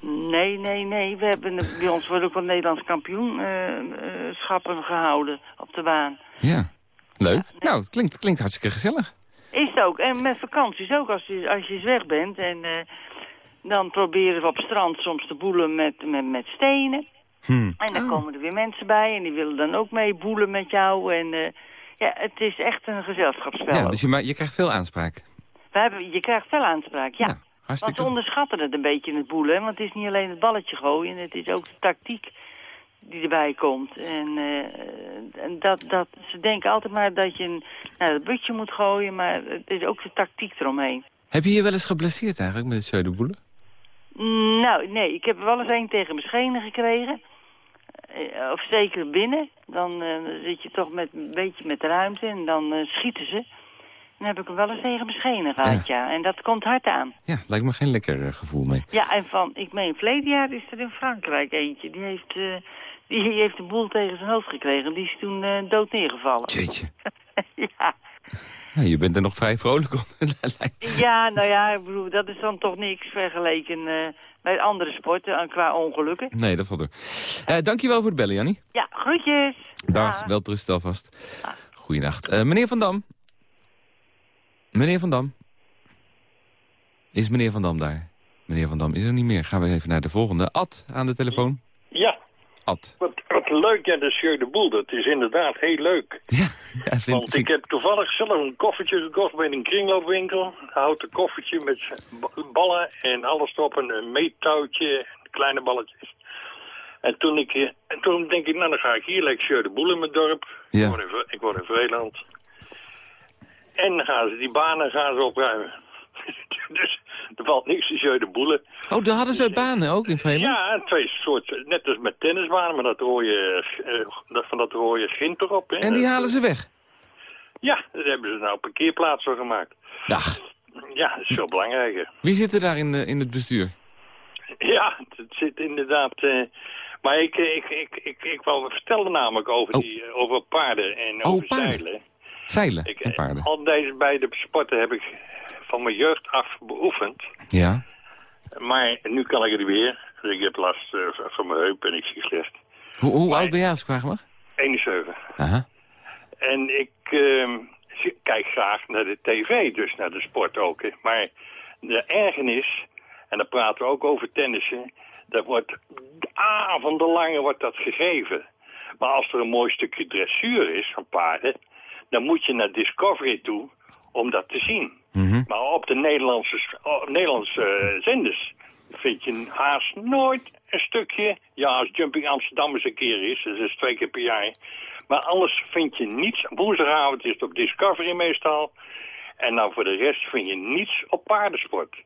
Nee, nee, nee. We hebben, bij ons worden ook wel Nederlands kampioenschappen gehouden op de baan. Ja. Leuk. Nou, het klinkt, klinkt hartstikke gezellig. Is het ook. En met vakanties ook, als je, als je eens weg bent. En eh, dan proberen we op strand soms te boelen met, met, met stenen. Hm. En dan komen er weer mensen bij en die willen dan ook mee boelen met jou. En eh, Ja, het is echt een gezelschapsspel. Ja, dus je, maar je krijgt veel aanspraak. We hebben, je krijgt wel aanspraak, ja. Nou, want hartstikke ze onderschatten het een beetje in het boelen. hè, Want het is niet alleen het balletje gooien, het is ook de tactiek die erbij komt. En, eh, en dat, dat, ze denken altijd maar dat je een, nou, dat butje moet gooien, maar het is ook de tactiek eromheen. Heb je je wel eens geblesseerd eigenlijk met het de boule? Mm, Nou, nee, ik heb wel eens één tegen mijn schenen gekregen. Eh, Of zeker binnen. Dan eh, zit je toch met, een beetje met ruimte en dan schieten ze. Dan heb ik hem wel eens tegen mijn schenen gehad, ja. En dat komt hard aan. Ja, lijkt me geen lekker eh, gevoel mee. Ja, en van, ik meen, verleden jaar is er in Frankrijk eentje. Die heeft, eh, die heeft de boel tegen zijn hoofd gekregen. Die is toen eh, dood neergevallen. Jeetje. ja. Je bent er nog vrij vrolijk op. ja, nou ja, ik bedoel, dat is dan toch niks vergeleken eh, bij andere sporten qua ongelukken. nee, dat valt er. Eh dankjewel voor het bellen, Jannie. Ja, groetjes. Dag, wel rust alvast. Goeienacht. Meneer Van Dam. Meneer Van Dam. Is meneer Van Dam daar? Meneer Van Dam is er niet meer. Gaan we even naar de volgende. Ad aan de telefoon. Ja, Ad. wat, wat leuk, ja, de Jeu de Boel. Dat is inderdaad heel leuk. Ja, vind, Want ik heb toevallig zelf een koffertje gekocht bij een kringloopwinkel. Een houten koffertje met ba- ballen en alles erop. Een, meettouwtje, kleine balletjes. En toen, ik, en toen denk ik, nou dan ga ik hier lekker de Boel in mijn dorp. Ja. Ik, woon in, ik woon in Vreeland. En gaan ze die banen gaan ze opruimen. dus er valt niks te de Boelen. Oh, daar hadden ze banen ook in Vreemland? Ja, twee soorten. Net als met tennisbanen, maar dat rode, eh, dat- van dat rode schint erop. Hè. En die halen ze weg? Ja, daar hebben ze nou een parkeerplaats voor gemaakt. Dag. Ja, dat is veel belangrijker. Wie zit er daar in, de, in het bestuur? Ja, het zit inderdaad... eh, maar ik, eh, ik, ik, ik, ik wou vertellen namelijk over, Oh. die, eh, over paarden en Oh, over paarden. zeilen. Zeilen Ik, en paarden. Al deze beide sporten heb ik van mijn jeugd af beoefend. Ja. Maar nu kan ik het weer. Dus ik heb last eh, van mijn heup en ik zie slecht. Hoe, hoe oud ben jij als ik mag? 71. Aha. En ik zie- kijk graag naar de tv, dus naar de sport ook. hè. Maar de ergernis, en dan praten we ook over tennissen... dat wordt avondenlang wordt dat gegeven. Maar als er een mooi stukje dressuur is van paarden... dan moet je naar Discovery toe om dat te zien. Mhm. Maar op de Nederlandse, op Nederlandse eh, zenders vind je haast nooit een stukje... Ja, als Jumping Amsterdam eens een keer is, dat is twee keer per jaar... Maar anders vind je niets. Woensdagavond is het op Discovery meestal. En dan voor de rest vind je niets op paardensport.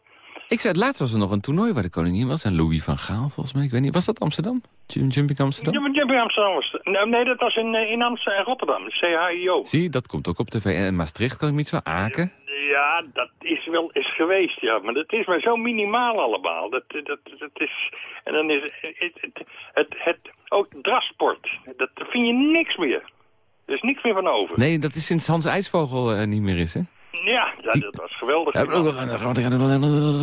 Ik zei, laatst was er nog een toernooi waar de koningin was. En Louis van Gaal, volgens mij. Ik weet niet, was dat Amsterdam? Jum- Jumping Amsterdam? Jumping Amsterdam was... Nee, nee, dat was in, eh, in Amsterdam en Rotterdam. CHIO. Zie, dat komt ook op tv. En Maastricht kan ik niet zo Aken. Ja, dat is wel is geweest, ja. Maar dat is maar zo minimaal allemaal. Dat, dat, dat is... En dan is het... Het, het, het, ook drasport. Dat daar vind je niks meer. Er is niks meer van over. Nee, dat is sinds Hans IJsvogel eh, niet meer is, hè? Ja, ja, dat was geweldig. Ja,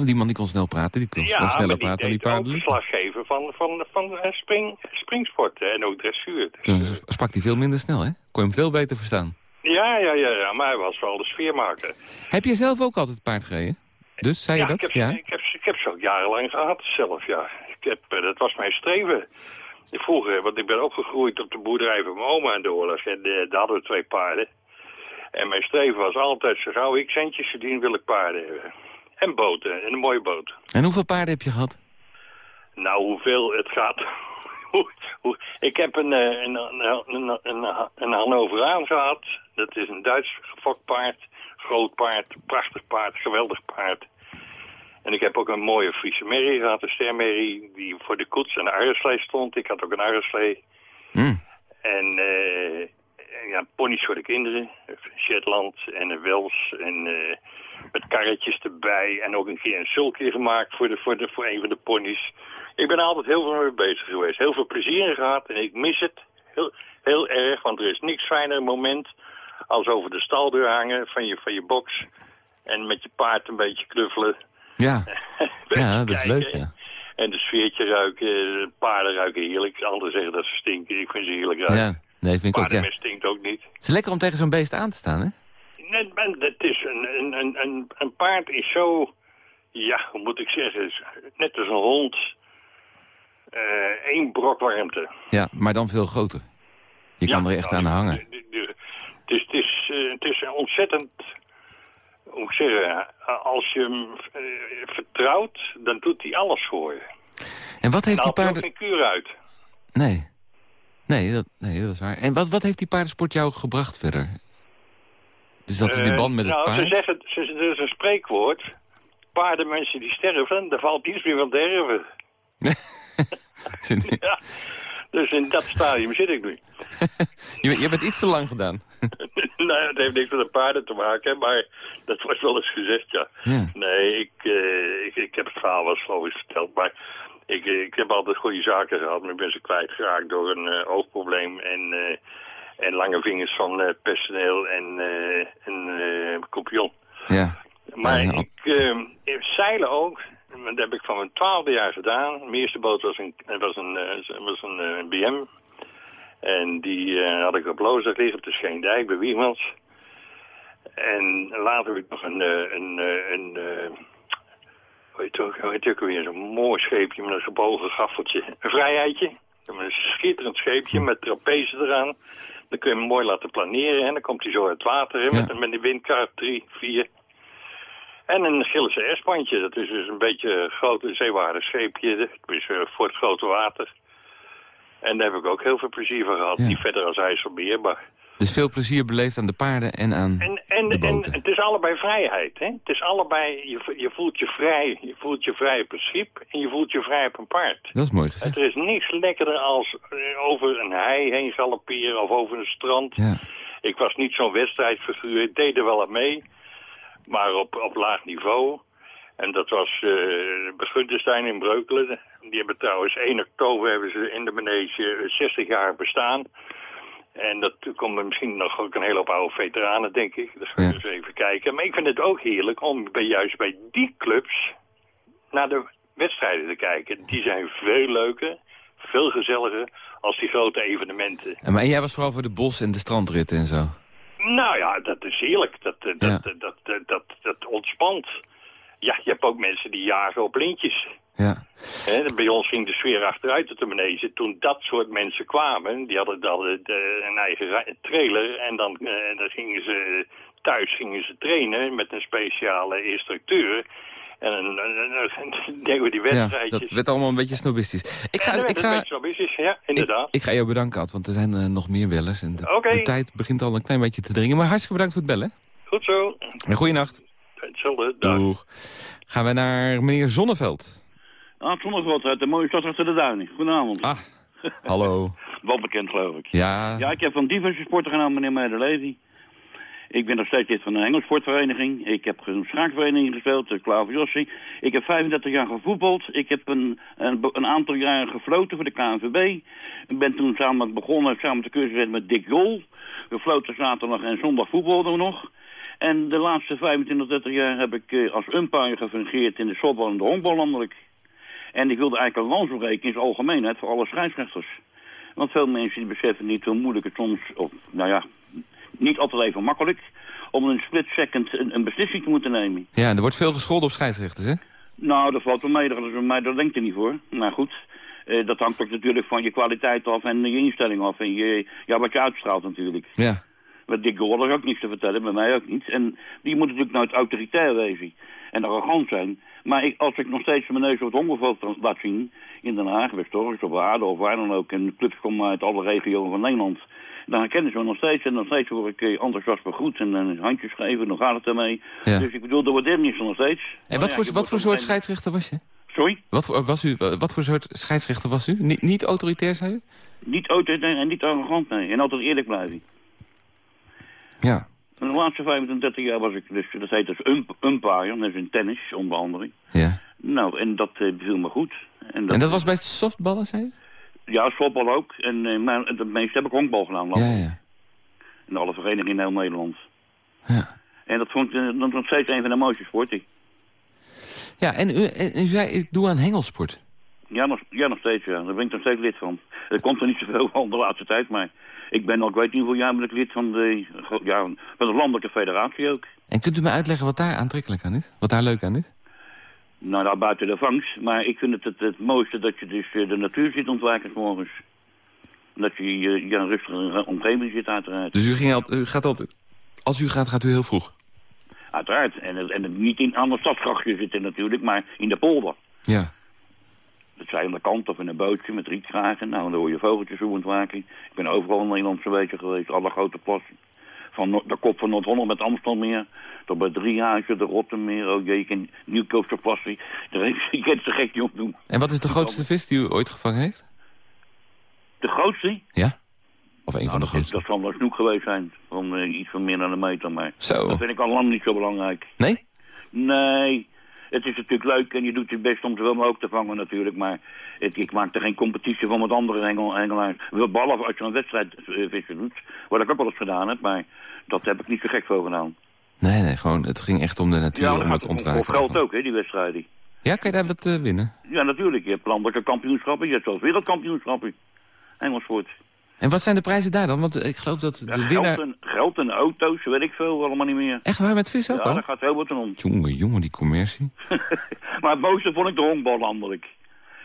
Die man die kon snel praten, die kon snel Ja, sneller praten dan die paarden. verslag geven van, van, van eh, spring, springsport en ook dressuur. Toen sprak hij veel minder snel, hè? Kon je hem veel beter verstaan. Ja, ja, ja, ja, maar hij was wel de sfeermaker. Heb je zelf ook altijd paard gereden? Dus, zei ja, je dat? Ik heb, ja? ik, heb, ik heb ze ook jarenlang gehad zelf, ja. Ik heb, eh, dat was mijn streven. Vroeger, want ik ben opgegroeid op de boerderij van mijn oma in de oorlog. En eh, daar hadden we twee paarden. En mijn streven was altijd, zo gauw ik centjes verdien, wil ik paarden hebben. En boten, en een mooie boot. En hoeveel paarden heb je gehad? Nou, hoeveel het gaat. Ik heb een, eh, een, een, een, een, Hannoveraan gehad. Dat is een Duits gefokt paard. Groot paard, prachtig paard, geweldig paard. En ik heb ook een mooie Friese merrie gehad, een stermerrie, die voor de koets en de arreslee stond. Ik had ook een arreslee. Hmm. En eh, ja, ponies voor de kinderen. Shetland en een Wels. En eh, met karretjes erbij. En ook een keer een sulkje gemaakt voor, de, voor, de, voor een van de ponies. Ik ben er altijd heel veel mee bezig geweest. Heel veel plezier in gehad. En ik mis het heel, heel erg. Want er is niks fijner moment als over de staldeur hangen van je, van je box. En met je paard een beetje knuffelen. Ja, ja dat is kijken. leuk, ja. En de sfeertje ruiken. De paarden ruiken heerlijk. Anderen zeggen dat ze stinken. Ik vind ze heerlijk ruiken. Ja, nee, vind ik ook, ja. Paardenmest stinkt ook niet. Het is lekker om tegen zo'n beest aan te staan, hè? Nee, het is een, een, een, een, paard is zo, ja, hoe moet ik zeggen, is net als een hond, eh één brok warmte. Ja, maar dan veel groter. Je kan er echt nou, aan die- hangen. die- die- Het is, het is ontzettend... Hoe ik zeggen, als je hem eh, vertrouwt, dan doet hij alles voor je. En wat heeft die paarden... geen kuur uit. Nee. Nee dat, nee, dat is waar. En wat, wat heeft die paardensport jou gebracht verder? Dus dat is die Eh, band met het nou, paard? Ze zeggen, ze, er is een spreekwoord. Paardenmensen die sterven, daar valt iets meer van derven. ja. Dus in dat stadium zit ik nu. je, je hebt het iets te lang gedaan. nou, het heeft niks met de paarden te maken, maar dat wordt wel eens gezegd, ja. Ja. Nee, ik, eh, ik, ik heb het verhaal wel eens verteld, maar ik, eh, ik heb altijd goede zaken gehad, maar ik ben ze kwijtgeraakt door een eh, oogprobleem en, eh, en lange vingers van personeel en een kompion. Ja. Maar Ja, ik zeilen ook. Dat heb ik van mijn twaalfde jaar gedaan. Mijn eerste boot was een, was een, was een, een BM. En die had ik op Loosdrecht liggen op de Scheendijk bij Wiegmans. En later heb ik nog een, een, een, hoe heet het ook, weer, zo'n mooi scheepje met een gebogen gaffeltje. Een vrijheidje. Een schitterend scheepje met trapeze eraan. Dan kun je hem mooi laten planeren en dan komt hij zo uit het water hè, met, met die windkracht 3, 4. En een Gilse S-bandje, dat is dus een beetje een grote zeewaardescheepje, is eh, voor het grote water. En daar heb ik ook heel veel plezier van gehad, Ja. niet verder als IJsselmeer, maar... Dus veel plezier beleefd aan de paarden en aan En, en, de en het is allebei vrijheid, hè? Het is allebei, je, je voelt je vrij, je voelt je vrij op een schip en je voelt je vrij op een paard. Dat is mooi gezegd. Er is niks lekkerder als eh, over een hei heen galopperen of over een strand. Ja. Ik was niet zo'n wedstrijdfiguur, ik deed er wel aan mee, maar op, op laag niveau. En dat was uh, in Breukelen. Die hebben trouwens 1 oktober hebben ze in de manege 60 jaar bestaan. En dat komt er misschien nog ook een hele hoop oude veteranen, denk ik. Dat gaan we Ja. eens even kijken. Maar ik vind het ook heerlijk om bij, juist bij die clubs naar de wedstrijden te kijken. Die zijn veel leuker, veel gezelliger als die grote evenementen. En maar jij was vooral voor de bos- en de strandritten en zo. Nou ja, dat is heerlijk. Dat, eh, dat, Ja. dat, dat, dat, dat, ontspant. Ja, je hebt ook mensen die jagen op lintjes. Ja. Bij ons ging de sfeer achteruit de manege. Toen dat soort mensen kwamen, die hadden, de- een eigen ra- trailer. En dan, eh, dan gingen ze thuis gingen ze trainen met een speciale instructeur. En dan dan deden we die ja, wedstrijdjes. dat werd allemaal een beetje snobistisch. Ik ga, dan werd ik het ga, snobistisch, ja, inderdaad. ik ga jou bedanken, Ad, want er zijn eh, nog meer bellers. En de, tijd begint al een klein beetje te dringen. Maar hartstikke bedankt voor het bellen. Goed zo. En goeienacht. Hetzelfde. Dag. Doeg. Gaan we naar meneer Zonneveld. Ah, Zonneveld uit de mooie stad achter de duinen. Goedenavond. Ah, hallo. Wel bekend, geloof ik. Ja, Ja, ik heb van diverse sporten gedaan, meneer Meijer-Levy. Ik ben nog steeds lid van een Engels sportvereniging. Ik heb een schaakvereniging gespeeld, de Klaverjossi. Ik heb 35 jaar gevoetbald. Ik heb een, een, een aantal jaren gefloten voor de KNVB. Ik ben toen samen begonnen, samen de cursus met Dick Jol. We floten zaterdag en zondag voetbalden we nog. En de laatste 25, 30 jaar heb ik eh, als umpire gefungeerd in de softbal en de honkbal landelijk. En ik wilde eigenlijk een lans breken in zijn algemeenheid voor alle scheidsrechters. Want veel mensen die beseffen niet hoe moeilijk het soms, of nou ja, niet altijd even makkelijk, om in een split second een, een beslissing te moeten nemen. ja, er wordt veel gescholden op scheidsrechters, hè? Nou, dat valt wel mee, dat is bij mij, daar denkt je niet voor. Maar goed, eh, dat hangt ook natuurlijk van je kwaliteit af en je instelling af en je, ja, wat je uitstraalt natuurlijk. Ja. Met Dick is ook niets te vertellen, bij mij ook niet. En die moet natuurlijk nooit autoritair wezen en arrogant zijn. Maar ik, als ik nog steeds mijn neus op het hongerveld laat zien, in Den Haag, West-Torres of Aarde of waar dan ook, en clubs komen uit alle regio's van Nederland, dan herkennen ze me nog steeds en nog steeds word ik eh, enthousiast begroet en een handjes geven, dan gaat het ermee. Ja. Dus ik bedoel, de waardering is er nog steeds. En wat ja, voor, wat wordt voor soort scheidsrechter was je? Sorry? Wat voor, was u, wat voor soort scheidsrechter was u? Niet, niet autoritair, zei u? Niet autoritair en niet arrogant, nee. En altijd eerlijk blijven. Ja. En de laatste 35 jaar was ik dus, dat heet dus ump, umpire, dat is in tennis, onder andere. ja. Nou, en dat eh, beviel me goed. En dat was bij softballen, zei u? Ja, softbal ook. En, eh, maar het meeste heb ik honkbal gedaan. Ja, ja. In alle verenigingen in heel Nederland. Ja. En dat vond ik eh, dat nog steeds een van de mooiste sporten. Ja, en u, en u zei, ik doe aan hengelsport. Ja nog, ja, nog steeds, ja. Daar ben ik nog steeds lid van. Er komt er niet zoveel van de laatste tijd, maar ik ben al, ik weet niet hoeveel jaar ben ik lid van de, ja, van de landelijke federatie ook. En kunt u me uitleggen wat daar aantrekkelijk aan is? Wat daar leuk aan is? Nou, daar buiten de vangst. Maar ik vind het het, het mooiste dat je dus eh, de natuur ziet ontwaken 's morgens. Dat je eh, ja, een rustige omgeving zit uiteraard. Dus u, ging al, u gaat altijd, Als u gaat, gaat u heel vroeg? Uiteraard. En, en niet in aan het stadsgrachtje zitten natuurlijk, maar in de polder. Ja. Dat zij aan de kant of in een bootje met rietkragen. Nou, dan hoor je vogeltjes zoemend waken. Ik ben overal in Nederland zo'n beetje geweest. Alle grote plassen. Van de kop van Noord-Holland met Amstelmeer. Tot bij Driehuizen, de Rottenmeer. Oh jee, ik Nieuwkoopse plassie. Daar Je kunt ze gek niet op doen. En wat is de grootste vis die u ooit gevangen heeft? De grootste? Ja? Of een Nou, van de is- grootste? dat zal wel snoek geweest zijn. Van eh, iets van meer dan een meter. Maar Zo. dat vind ik al lang niet zo belangrijk. Nee? Nee. Het is natuurlijk leuk en je doet je best om zoveel mogelijk te vangen natuurlijk. Maar het, ik maak er geen competitie van met andere engel, engelaars. Behalve als je een wedstrijd eh, vissen doet. Wat ik ook wel eens gedaan heb. Maar dat heb ik niet zo gek voor gedaan. Nee, nee, gewoon, het ging echt om de natuur, ja, om dat het gaat om ontwaken. voor geld ervan. ook, hè, die wedstrijden. Ja, kan je daar wat eh, winnen? Ja, natuurlijk. Je hebt landelijke kampioenschappen. Je hebt zelfs wereldkampioenschappen. Engelsvoort. En wat zijn de prijzen daar dan? Want ik geloof dat de Ja, winnaar... geld, en, geld en auto's, weet ik veel, allemaal niet meer. Echt waar, met vis ook Ja, al? daar gaat heel wat om. Jongen, jongen, die commercie. Maar het mooiste vond ik de honkbal landelijk.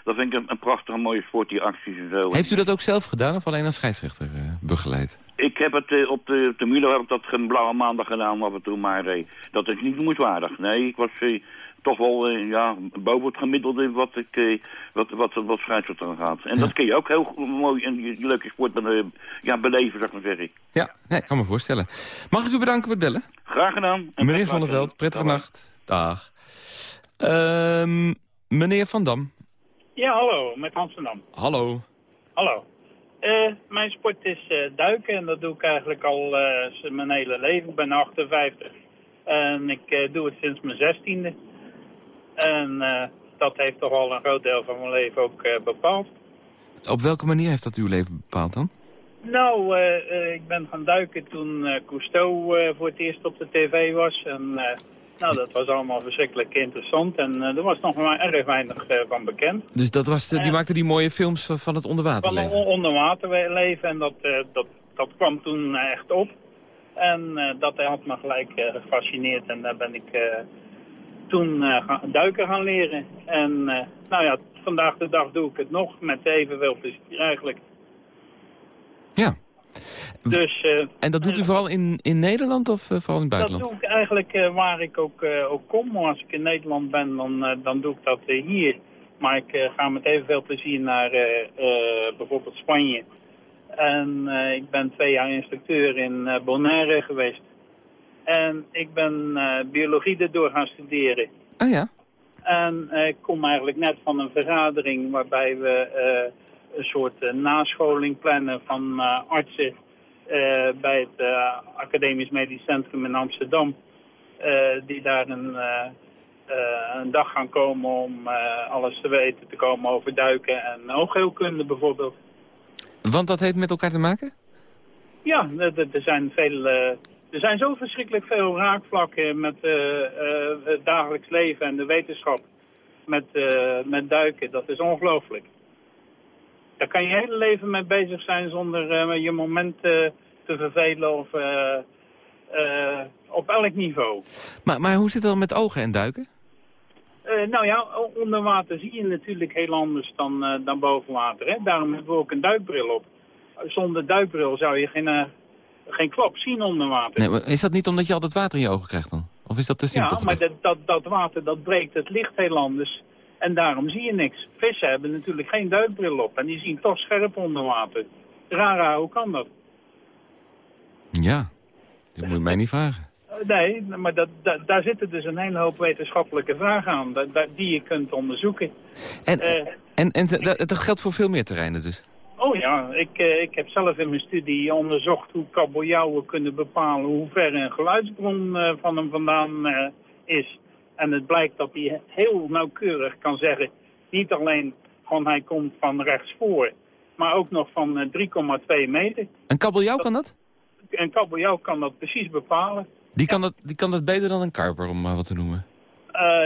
Dat vind ik een, een prachtige mooie sport, die acties en zo. Heeft u dat ook zelf gedaan of alleen als scheidsrechter eh, begeleid? Ik heb het eh, op de, op de Mulo heb ik dat een blauwe maandag gedaan af en toe, maar eh, dat is niet moedwaardig. Nee, ik was eh, toch wel eh, ja, boven het gemiddelde wat, ik, eh, wat, wat, wat aan gaat. En dat kun je ook heel mooi en leuke sport eh, ja, beleven, ik maar zeggen. Ja, nee, ik kan me voorstellen. Mag ik u bedanken voor het bellen? Graag gedaan. En Meneer best Zonneveld, prettige Dag. nacht. Dag. Ehm, meneer Van Dam. Ja, hallo, met Amsterdam. Hallo. Hallo. Eh, mijn sport is eh, duiken en dat doe ik eigenlijk al eh, mijn hele leven. Ik ben 58 en ik eh, doe het sinds mijn zestiende. En eh, dat heeft toch al een groot deel van mijn leven ook eh, bepaald. Op welke manier heeft dat uw leven bepaald dan? Nou, eh, ik ben gaan duiken toen Cousteau voor het eerst op de tv was. En nou, dat was allemaal verschrikkelijk interessant. En eh, er was nog maar erg weinig van bekend. Dus dat was de, die maakte die mooie films van, van het Van onderwaterleven. on- onderwaterleven en dat, dat, dat kwam toen echt op. En dat had me gelijk gefascineerd en daar ben ik toen gaan, duiken gaan leren. En eh, nou ja, vandaag de dag doe ik het nog met evenveel plezier eigenlijk. Ja. Dus, eh, En dat doet u vooral in, in Nederland of vooral in het dat buitenland? doe ik eigenlijk waar ik ook, ook kom. Als ik in Nederland ben, dan, dan doe ik dat hier. Maar ik ga met evenveel plezier naar bijvoorbeeld Spanje. En ik ben twee jaar instructeur in Bonaire geweest. En ik ben eh, biologie erdoor gaan studeren. Ah ja? En eh, ik kom eigenlijk net van een vergadering waarbij we eh, een soort nascholing plannen van artsen bij het Academisch Medisch Centrum in Amsterdam. die daar een, een dag gaan komen om alles te weten te komen over duiken en oogheelkunde bijvoorbeeld. Want dat heeft met elkaar te maken? Ja, er zijn veel. Er zijn zo verschrikkelijk veel raakvlakken met eh, eh, het dagelijks leven en de wetenschap. Met, eh, met duiken, dat is ongelooflijk. Daar kan je hele leven mee bezig zijn zonder je moment eh, te vervelen of op elk niveau. Maar, maar hoe zit het dan met ogen en duiken? Nou ja, onder water zie je natuurlijk heel anders dan, dan boven water. Hè? Daarom hebben we ook een duikbril op. Zonder duikbril zou je geen, geen klap zien onder water. Nee, maar is dat niet omdat je altijd water in je ogen krijgt dan? Of is dat te simpel Ja, maar dat, dat, dat water dat breekt het licht heel anders. En daarom zie je niks. Vissen hebben natuurlijk geen duikbril op. En die zien toch scherp onder water. Rara, hoe kan dat? Ja, dat moet je mij niet vragen. Eh, Nee, maar dat, dat- daar zitten dus een hele hoop wetenschappelijke vragen aan. Dat, dat- die je kunt onderzoeken. En, Eh, en, en dat, dat geldt voor veel meer terreinen dus? Oh ja, ik, eh, ik heb zelf in mijn studie onderzocht hoe kabeljauwen kunnen bepalen hoe ver een geluidsbron eh, van hem vandaan eh, is. En het blijkt dat hij heel nauwkeurig kan zeggen, niet alleen van hij komt van rechtsvoor, maar ook nog van eh, 3,2 meter. Een kabeljauw kan dat? Een kabeljauw kan dat precies bepalen. Die kan dat, die kan dat beter dan een karper, om maar wat te noemen.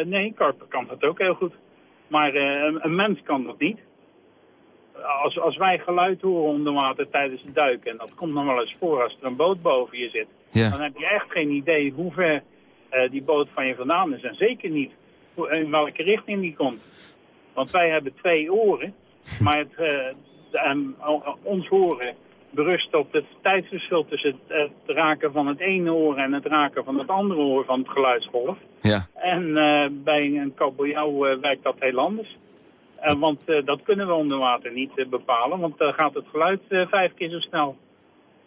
Nee, een karper kan dat ook heel goed. Maar een, een mens kan dat niet. Als, als wij geluid horen onder water tijdens het duiken, en dat komt nog wel eens voor als er een boot boven je zit, Ja. dan heb je echt geen idee hoe ver eh, die boot van je vandaan is. En zeker niet hoe, in welke richting die komt. Want wij hebben twee oren, maar het, eh, de- ons horen berust op het tijdsverschil tussen het, het raken van het ene oor en het raken van het andere oor van het geluidsgolf. Ja. En eh, bij een kabeljauw werkt dat heel anders. Eh, want eh, dat kunnen we onder water niet eh, bepalen, want dan gaat het geluid vijf keer zo snel.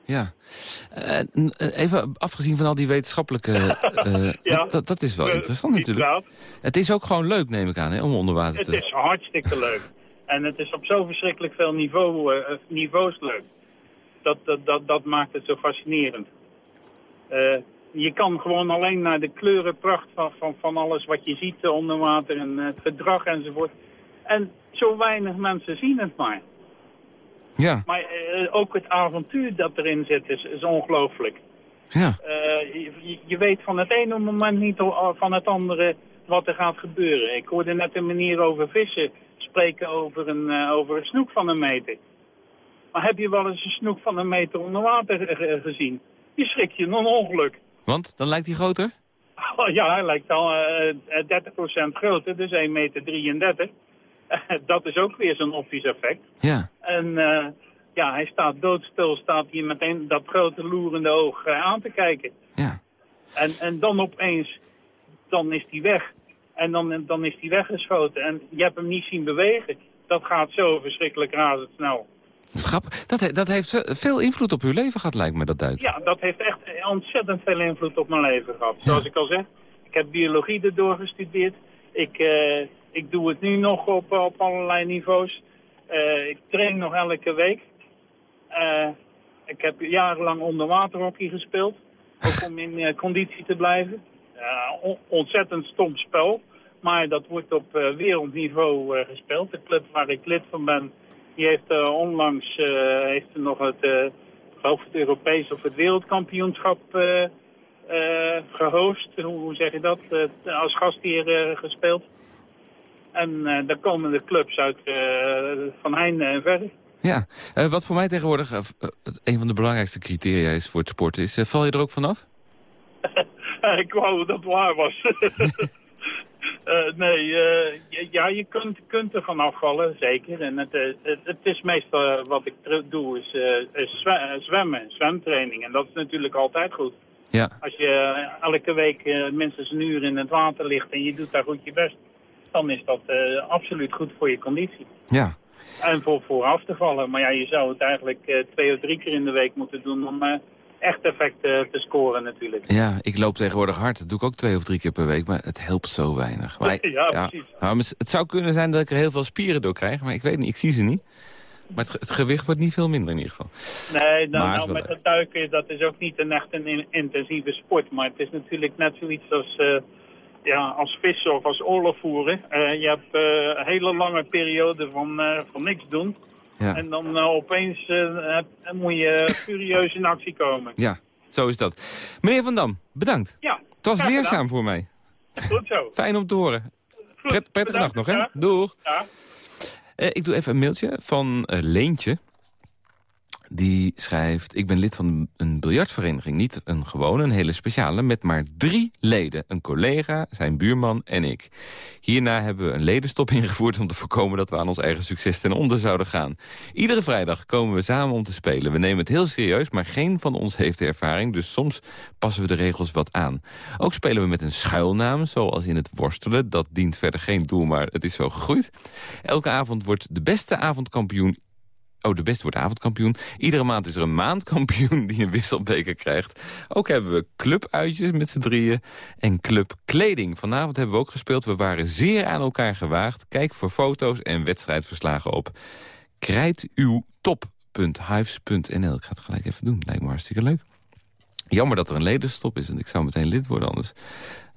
Ja. Even afgezien van al die wetenschappelijke... Ja. dat, dat is wel interessant natuurlijk. Het is ook gewoon leuk, neem ik aan, hè, om onder water Het te... is hartstikke leuk. En het is op zo verschrikkelijk veel niveau, niveaus leuk. Dat, dat, dat, dat maakt het zo fascinerend. Je kan gewoon alleen naar de kleurenpracht van, van, van alles wat je ziet onder water en het gedrag enzovoort. En zo weinig mensen zien het maar. Ja. Maar eh, ook het avontuur dat erin zit is, is ongelooflijk. Ja. Eh, je, je weet van het ene moment niet o- van het andere wat er gaat gebeuren. Ik hoorde net een manier over vissen spreken over een, eh, over een snoek van een meter. Maar heb je wel eens een snoek van een meter onder water eh, gezien? Je schrikt je een ongeluk. Want, dan lijkt hij groter? Oh, ja, hij lijkt al eh, eh, 30% groter, dus 1,33 meter. dat is ook weer zo'n optisch effect. Ja. En eh, ja, hij staat doodstil, staat hier meteen dat grote loerende oog eh, aan te kijken. Ja. En, en dan opeens, dan is hij weg. En dan, dan is hij weggeschoten. En je hebt hem niet zien bewegen. Dat gaat zo verschrikkelijk razendsnel. Grappig. Dat, he- dat heeft veel invloed op uw leven gehad, lijkt me, dat duiken. Ja, dat heeft echt ontzettend veel invloed op mijn leven gehad. Zoals ik al zeg, ik heb biologie erdoor gestudeerd. Ik, eh, ik doe het nu nog op, op allerlei niveaus. Eh, ik train nog elke week. Eh, ik heb jarenlang onderwaterhockey gespeeld. Om in eh, conditie te blijven. Ontzettend stom spel. Maar dat wordt op eh, wereldniveau eh, gespeeld. De club waar ik lid van ben, die heeft eh, onlangs eh, heeft nog het, eh, geloof het Europees of het wereldkampioenschap eh eh, gehost. Hoe, zeg je dat? Eh, als gastheer eh, gespeeld. En eh, daar komen de clubs uit eh, Van Heijn en verder. Ja. Eh, wat voor mij tegenwoordig een van de belangrijkste criteria is voor het sporten is... val je er ook vanaf? ik wou dat het waar was. Nee, ja, je kunt, kunt er van afvallen, zeker. En het, het, het is meestal wat ik doe, is, is zwe- zwemmen, zwemtraining. En dat is natuurlijk altijd goed. Ja. Als je elke week minstens een uur in het water ligt en je doet daar goed je best, dan is dat eh, absoluut goed voor je conditie. Ja. En voor, voor af te vallen. Maar ja, je zou het eigenlijk eh, twee of drie keer in de week moeten doen om eh, echt effect te scoren natuurlijk. Ja, ik loop tegenwoordig hard. Dat doe ik ook twee of drie keer per week, maar het helpt zo weinig. Maar, Ja, precies. Nou, het zou kunnen zijn dat ik er heel veel spieren door krijg, maar ik weet niet, ik zie ze niet. Maar het, ge- het gewicht wordt niet veel minder in ieder geval. Nee, Maar nou, wel met het duiken, dat is ook niet een echt een in- intensieve sport. Maar het is natuurlijk net zoiets als, ja, als vissen of als oorlog voeren. Eh, je hebt eh, een hele lange periode van, eh, van niks doen. Ja. En dan opeens moet je furieus in actie komen. Ja, zo is dat. Meneer Van Dam, bedankt. Ja, Het was leerzaam voor mij. Goed zo. Fijn om te horen. Pret, prettige nacht nog, hè? ja. Doeg. Ja. Ik doe even een mailtje van Leentje. Die schrijft, ik ben lid van een biljartvereniging. Niet een gewone, een hele speciale, met maar drie leden. Een collega, zijn buurman en ik. Hierna hebben we een ledenstop ingevoerd om te voorkomen dat we aan ons eigen succes ten onder zouden gaan. Iedere vrijdag komen we samen om te spelen. We nemen het heel serieus, maar geen van ons heeft de ervaring, dus soms passen we de regels wat aan. Ook spelen we met een schuilnaam, zoals in het worstelen. Dat dient verder geen doel, maar het is zo gegroeid. Elke avond wordt de beste avondkampioen Oh, de beste wordt avondkampioen. Iedere maand is er een maandkampioen die een wisselbeker krijgt. Ook hebben we clubuitjes met z'n drieën en clubkleding. Vanavond hebben we ook gespeeld. We waren zeer aan elkaar gewaagd. Kijk voor foto's en wedstrijdverslagen op krijtuwtop.hives.nl. Ik ga het gelijk even doen. Lijkt me hartstikke leuk. Jammer dat er een ledenstop is, want ik zou meteen lid worden anders.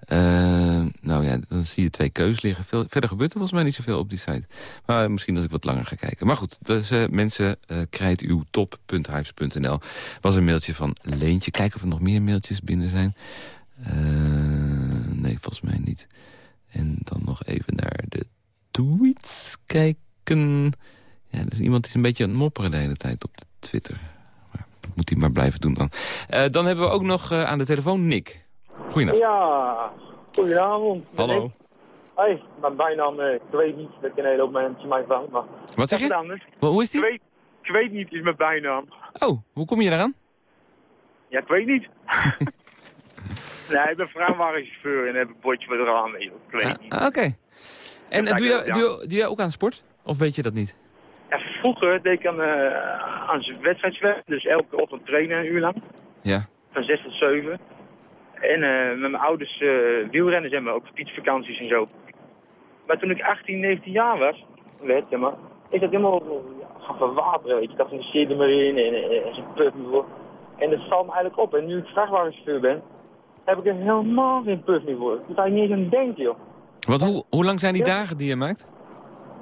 Eh, nou ja, dan zie je twee keuzes liggen. Veel, verder gebeurt er volgens mij niet zoveel op die site. Maar misschien dat ik wat langer ga kijken. Maar goed, dus eh, mensen, uh, krijtuwtop.hives.nl was een mailtje van Leentje. Kijken of er nog meer mailtjes binnen zijn. Nee, volgens mij niet. En dan nog even naar de tweets kijken. Ja, er is iemand die is een beetje aan het mopperen de hele tijd op Twitter. Dat moet hij maar blijven doen dan. Uh, dan hebben we ook nog uh, aan de telefoon Nick. Goedenavond. Ja, goedenavond. Hallo. Hoi, mijn bijnaam, uh, ik weet niet, dat ik een hele hoop mensen mij vragen, maar... Wat zeg je? Hoe is die? Ik weet niet, is mijn bijnaam. Oh, hoe kom je eraan? Ja, ik weet niet. nee, ik ben vrachtwagenchauffeur en heb een potje met eraan. Ik weet niet. Ah, Oké. En eh, doe, ja. je, doe, je, doe je ook aan sport? Of weet je dat niet? Ja, vroeger deed ik aan, eh aan zijn dus elke ochtend trainen een uur lang. Ja. Van 6 tot 7. En eh, met mijn ouders eh wielrennen zijn we ook fietsvakanties en zo. Maar toen ik 18, 19 jaar was, werd, zeg maar, is dat helemaal ja, gaan verwateren, weet je. Dat interesseerde me in en, en, en zo'n. En dat valt me eigenlijk op. En nu ik vrachtwagenchauffeur ben, heb ik er helemaal geen puffniveau. Ik moet daar niet eens aan denken, joh. Want hoe, hoe lang zijn die dagen die je maakt?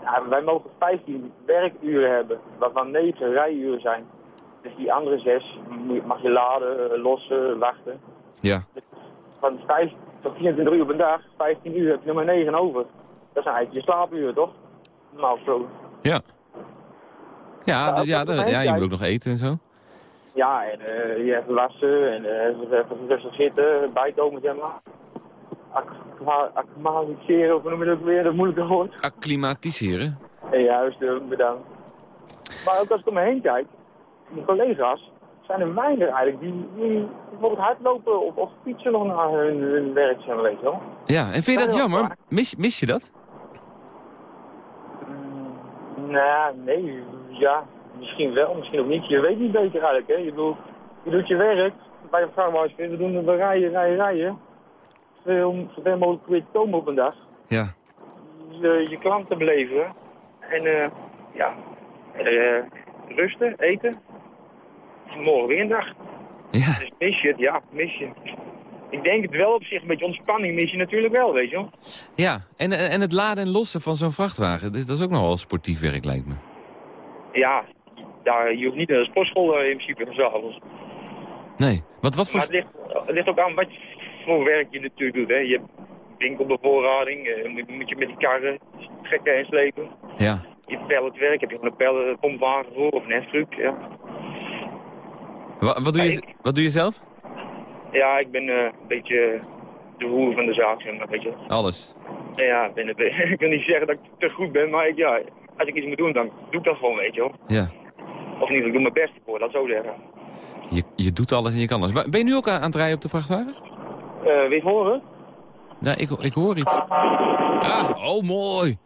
Ja, wij mogen 15 werkuren hebben, waarvan 9 rijuren zijn. Dus die andere 6 mag je laden, lossen, wachten. Ja. Van 5 tot 24 uur per dag, 15 uur heb je er maar 9 over. Dat zijn eigenlijk je slaapuren, toch? Normaal gesproken. Ja. Ja, dus ja, de- nog ja, je moet ook nog eten en zo. Ja, en eh, je hebt wassen en eh, even, even rustig zitten, bijkomen, zeg maar. Acclima- Acclimatiseren, of hoe noem je dat ook weer, dat moeilijke woord. Acclimatiseren. En juist, eh, bedankt. Maar ook als ik om me heen kijk, mijn collega's, zijn er weinig eigenlijk die, die bijvoorbeeld hardlopen of, of fietsen nog naar hun, hun werk zijn, weet je wel. Ja, en vind je dat Ja, jammer? Mis, mis je dat? Nou, nee, ja, misschien wel, misschien ook niet. Je weet niet beter eigenlijk, hè. Je, bedoelt, je doet je werk, bij een vrachtwagen, we doen we rijden, rijden, rijden. Zoveel, zoveel mogelijk weer te komen op een dag. Ja. Je, je klanten beleven. En eh, ja, eh, rusten, eten. Morgen weer een dag. Ja. Dus mis je het, ja, mis je. Ik denk het wel op zich, een beetje ontspanning mis je natuurlijk wel, weet je wel. Ja, en, en het laden en lossen van zo'n vrachtwagen, dat is ook nogal sportief werk lijkt me. Ja, daar, je hoeft niet naar de sportschool eh, in principe s'avonds. Nee, wat, wat voor... Maar het ligt, het ligt ook aan wat voor werk je natuurlijk doet. Hè. Je hebt winkelbevoorrading, eh, moet, je met die karren trekken en slepen. Ja. Je palletwerk, heb je een pallet, pompwagen voor of een. Ja. Wa- wat, doe je, wat doe je zelf? ja, ik ben eh, een beetje de roer van de zaak, zeg maar, weet je. Alles. Ja, ik, ben wil niet zeggen dat ik te goed ben, maar ik, ja, als ik iets moet doen, dan doe ik dat gewoon, weet je wel. Ja. Of geval, ik doe mijn best voor, dat zo zeggen. Je, je doet alles en je kan alles. Ben je nu ook aan het rijden op de vrachtwagen? Eh wil je het horen? Ja, ik, ik hoor iets. Ah, oh mooi.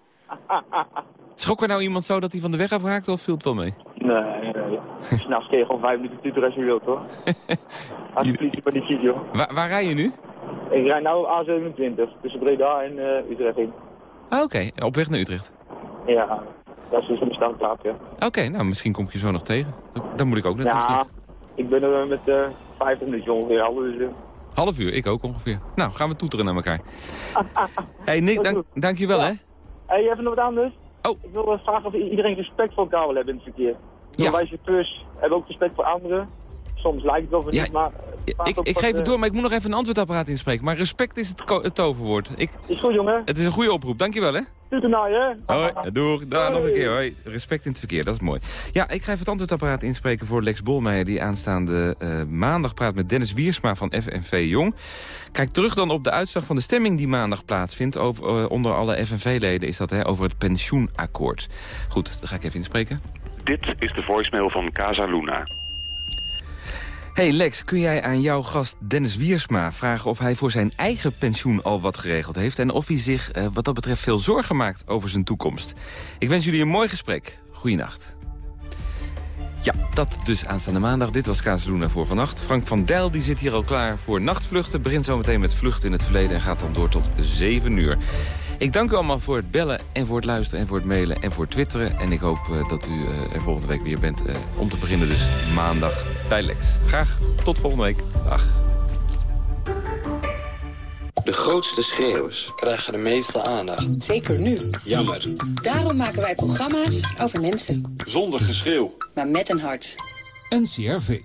Schrok er nou iemand zo dat hij van de weg afraakte of viel het wel mee? Nee, nee, nee. S'nachts kun je gewoon vijf minuten tuteren als je wilt, hoor. Als de politie maar niet ziet, joh. Waar, waar rij je nu? Ik rijd nu A27, tussen Breda en eh, Utrecht in. Ah, oké. Op weg naar Utrecht. Ja, dat is dus een standplaats, ja. Oké, nou misschien kom ik je zo nog tegen. Dan- moet ik ook naartoe. Ja, ik ben er met eh 50 minuten ongeveer al, dus... eh. Half uur, ik ook ongeveer. Nou, gaan we toeteren naar elkaar. hey Nick, dank, dank je wel hè. Hé, hey, even nog wat anders. Oh. Ik wil vragen of iedereen respect voor elkaar wil hebben in het verkeer. Ja. Wij chauffeurs hebben ook respect voor anderen. Soms lijkt het of Ja, niet, maar... Ik, ik geef het door, maar ik moet nog even een antwoordapparaat inspreken. Maar respect is het, toverwoord. Ik, Is goed, jongen. het is een goede oproep, dankjewel hè. Doe het nou, hè? Hoi, doeg. Daar nog een keer. Hoi. Respect in het verkeer, dat is mooi. Ja, ik ga even het antwoordapparaat inspreken voor Lex Bolmeijer... die aanstaande eh, maandag praat met Dennis Wiersma van FNV Jong. Kijk terug dan op de uitslag van de stemming die maandag plaatsvindt. Over, eh, onder alle FNV-leden is dat hè, over het pensioenakkoord. Goed, dat ga ik even inspreken. Dit is de voicemail van Casa Luna. Hey Lex, kun jij aan jouw gast Dennis Wiersma vragen of hij voor zijn eigen pensioen al wat geregeld heeft... en of hij zich eh, wat dat betreft veel zorgen maakt over zijn toekomst? Ik wens jullie een mooi gesprek. Goeienacht. Ja, dat dus aanstaande maandag. Dit was Kazeluna voor vannacht. Frank van Dijl die zit hier al klaar voor nachtvluchten. Begint zometeen met vluchten in het verleden en gaat dan door tot 7 uur. Ik dank u allemaal voor het bellen en voor het luisteren en voor het mailen en voor het twitteren. En ik hoop eh, dat u eh, er volgende week weer bent. eh, om te beginnen dus maandag bij Lex. Graag tot volgende week. Dag. De grootste schreeuwers krijgen de meeste aandacht. Zeker nu. Jammer. Daarom maken wij programma's over mensen. Zonder geschreeuw. Maar met een hart. NCRV.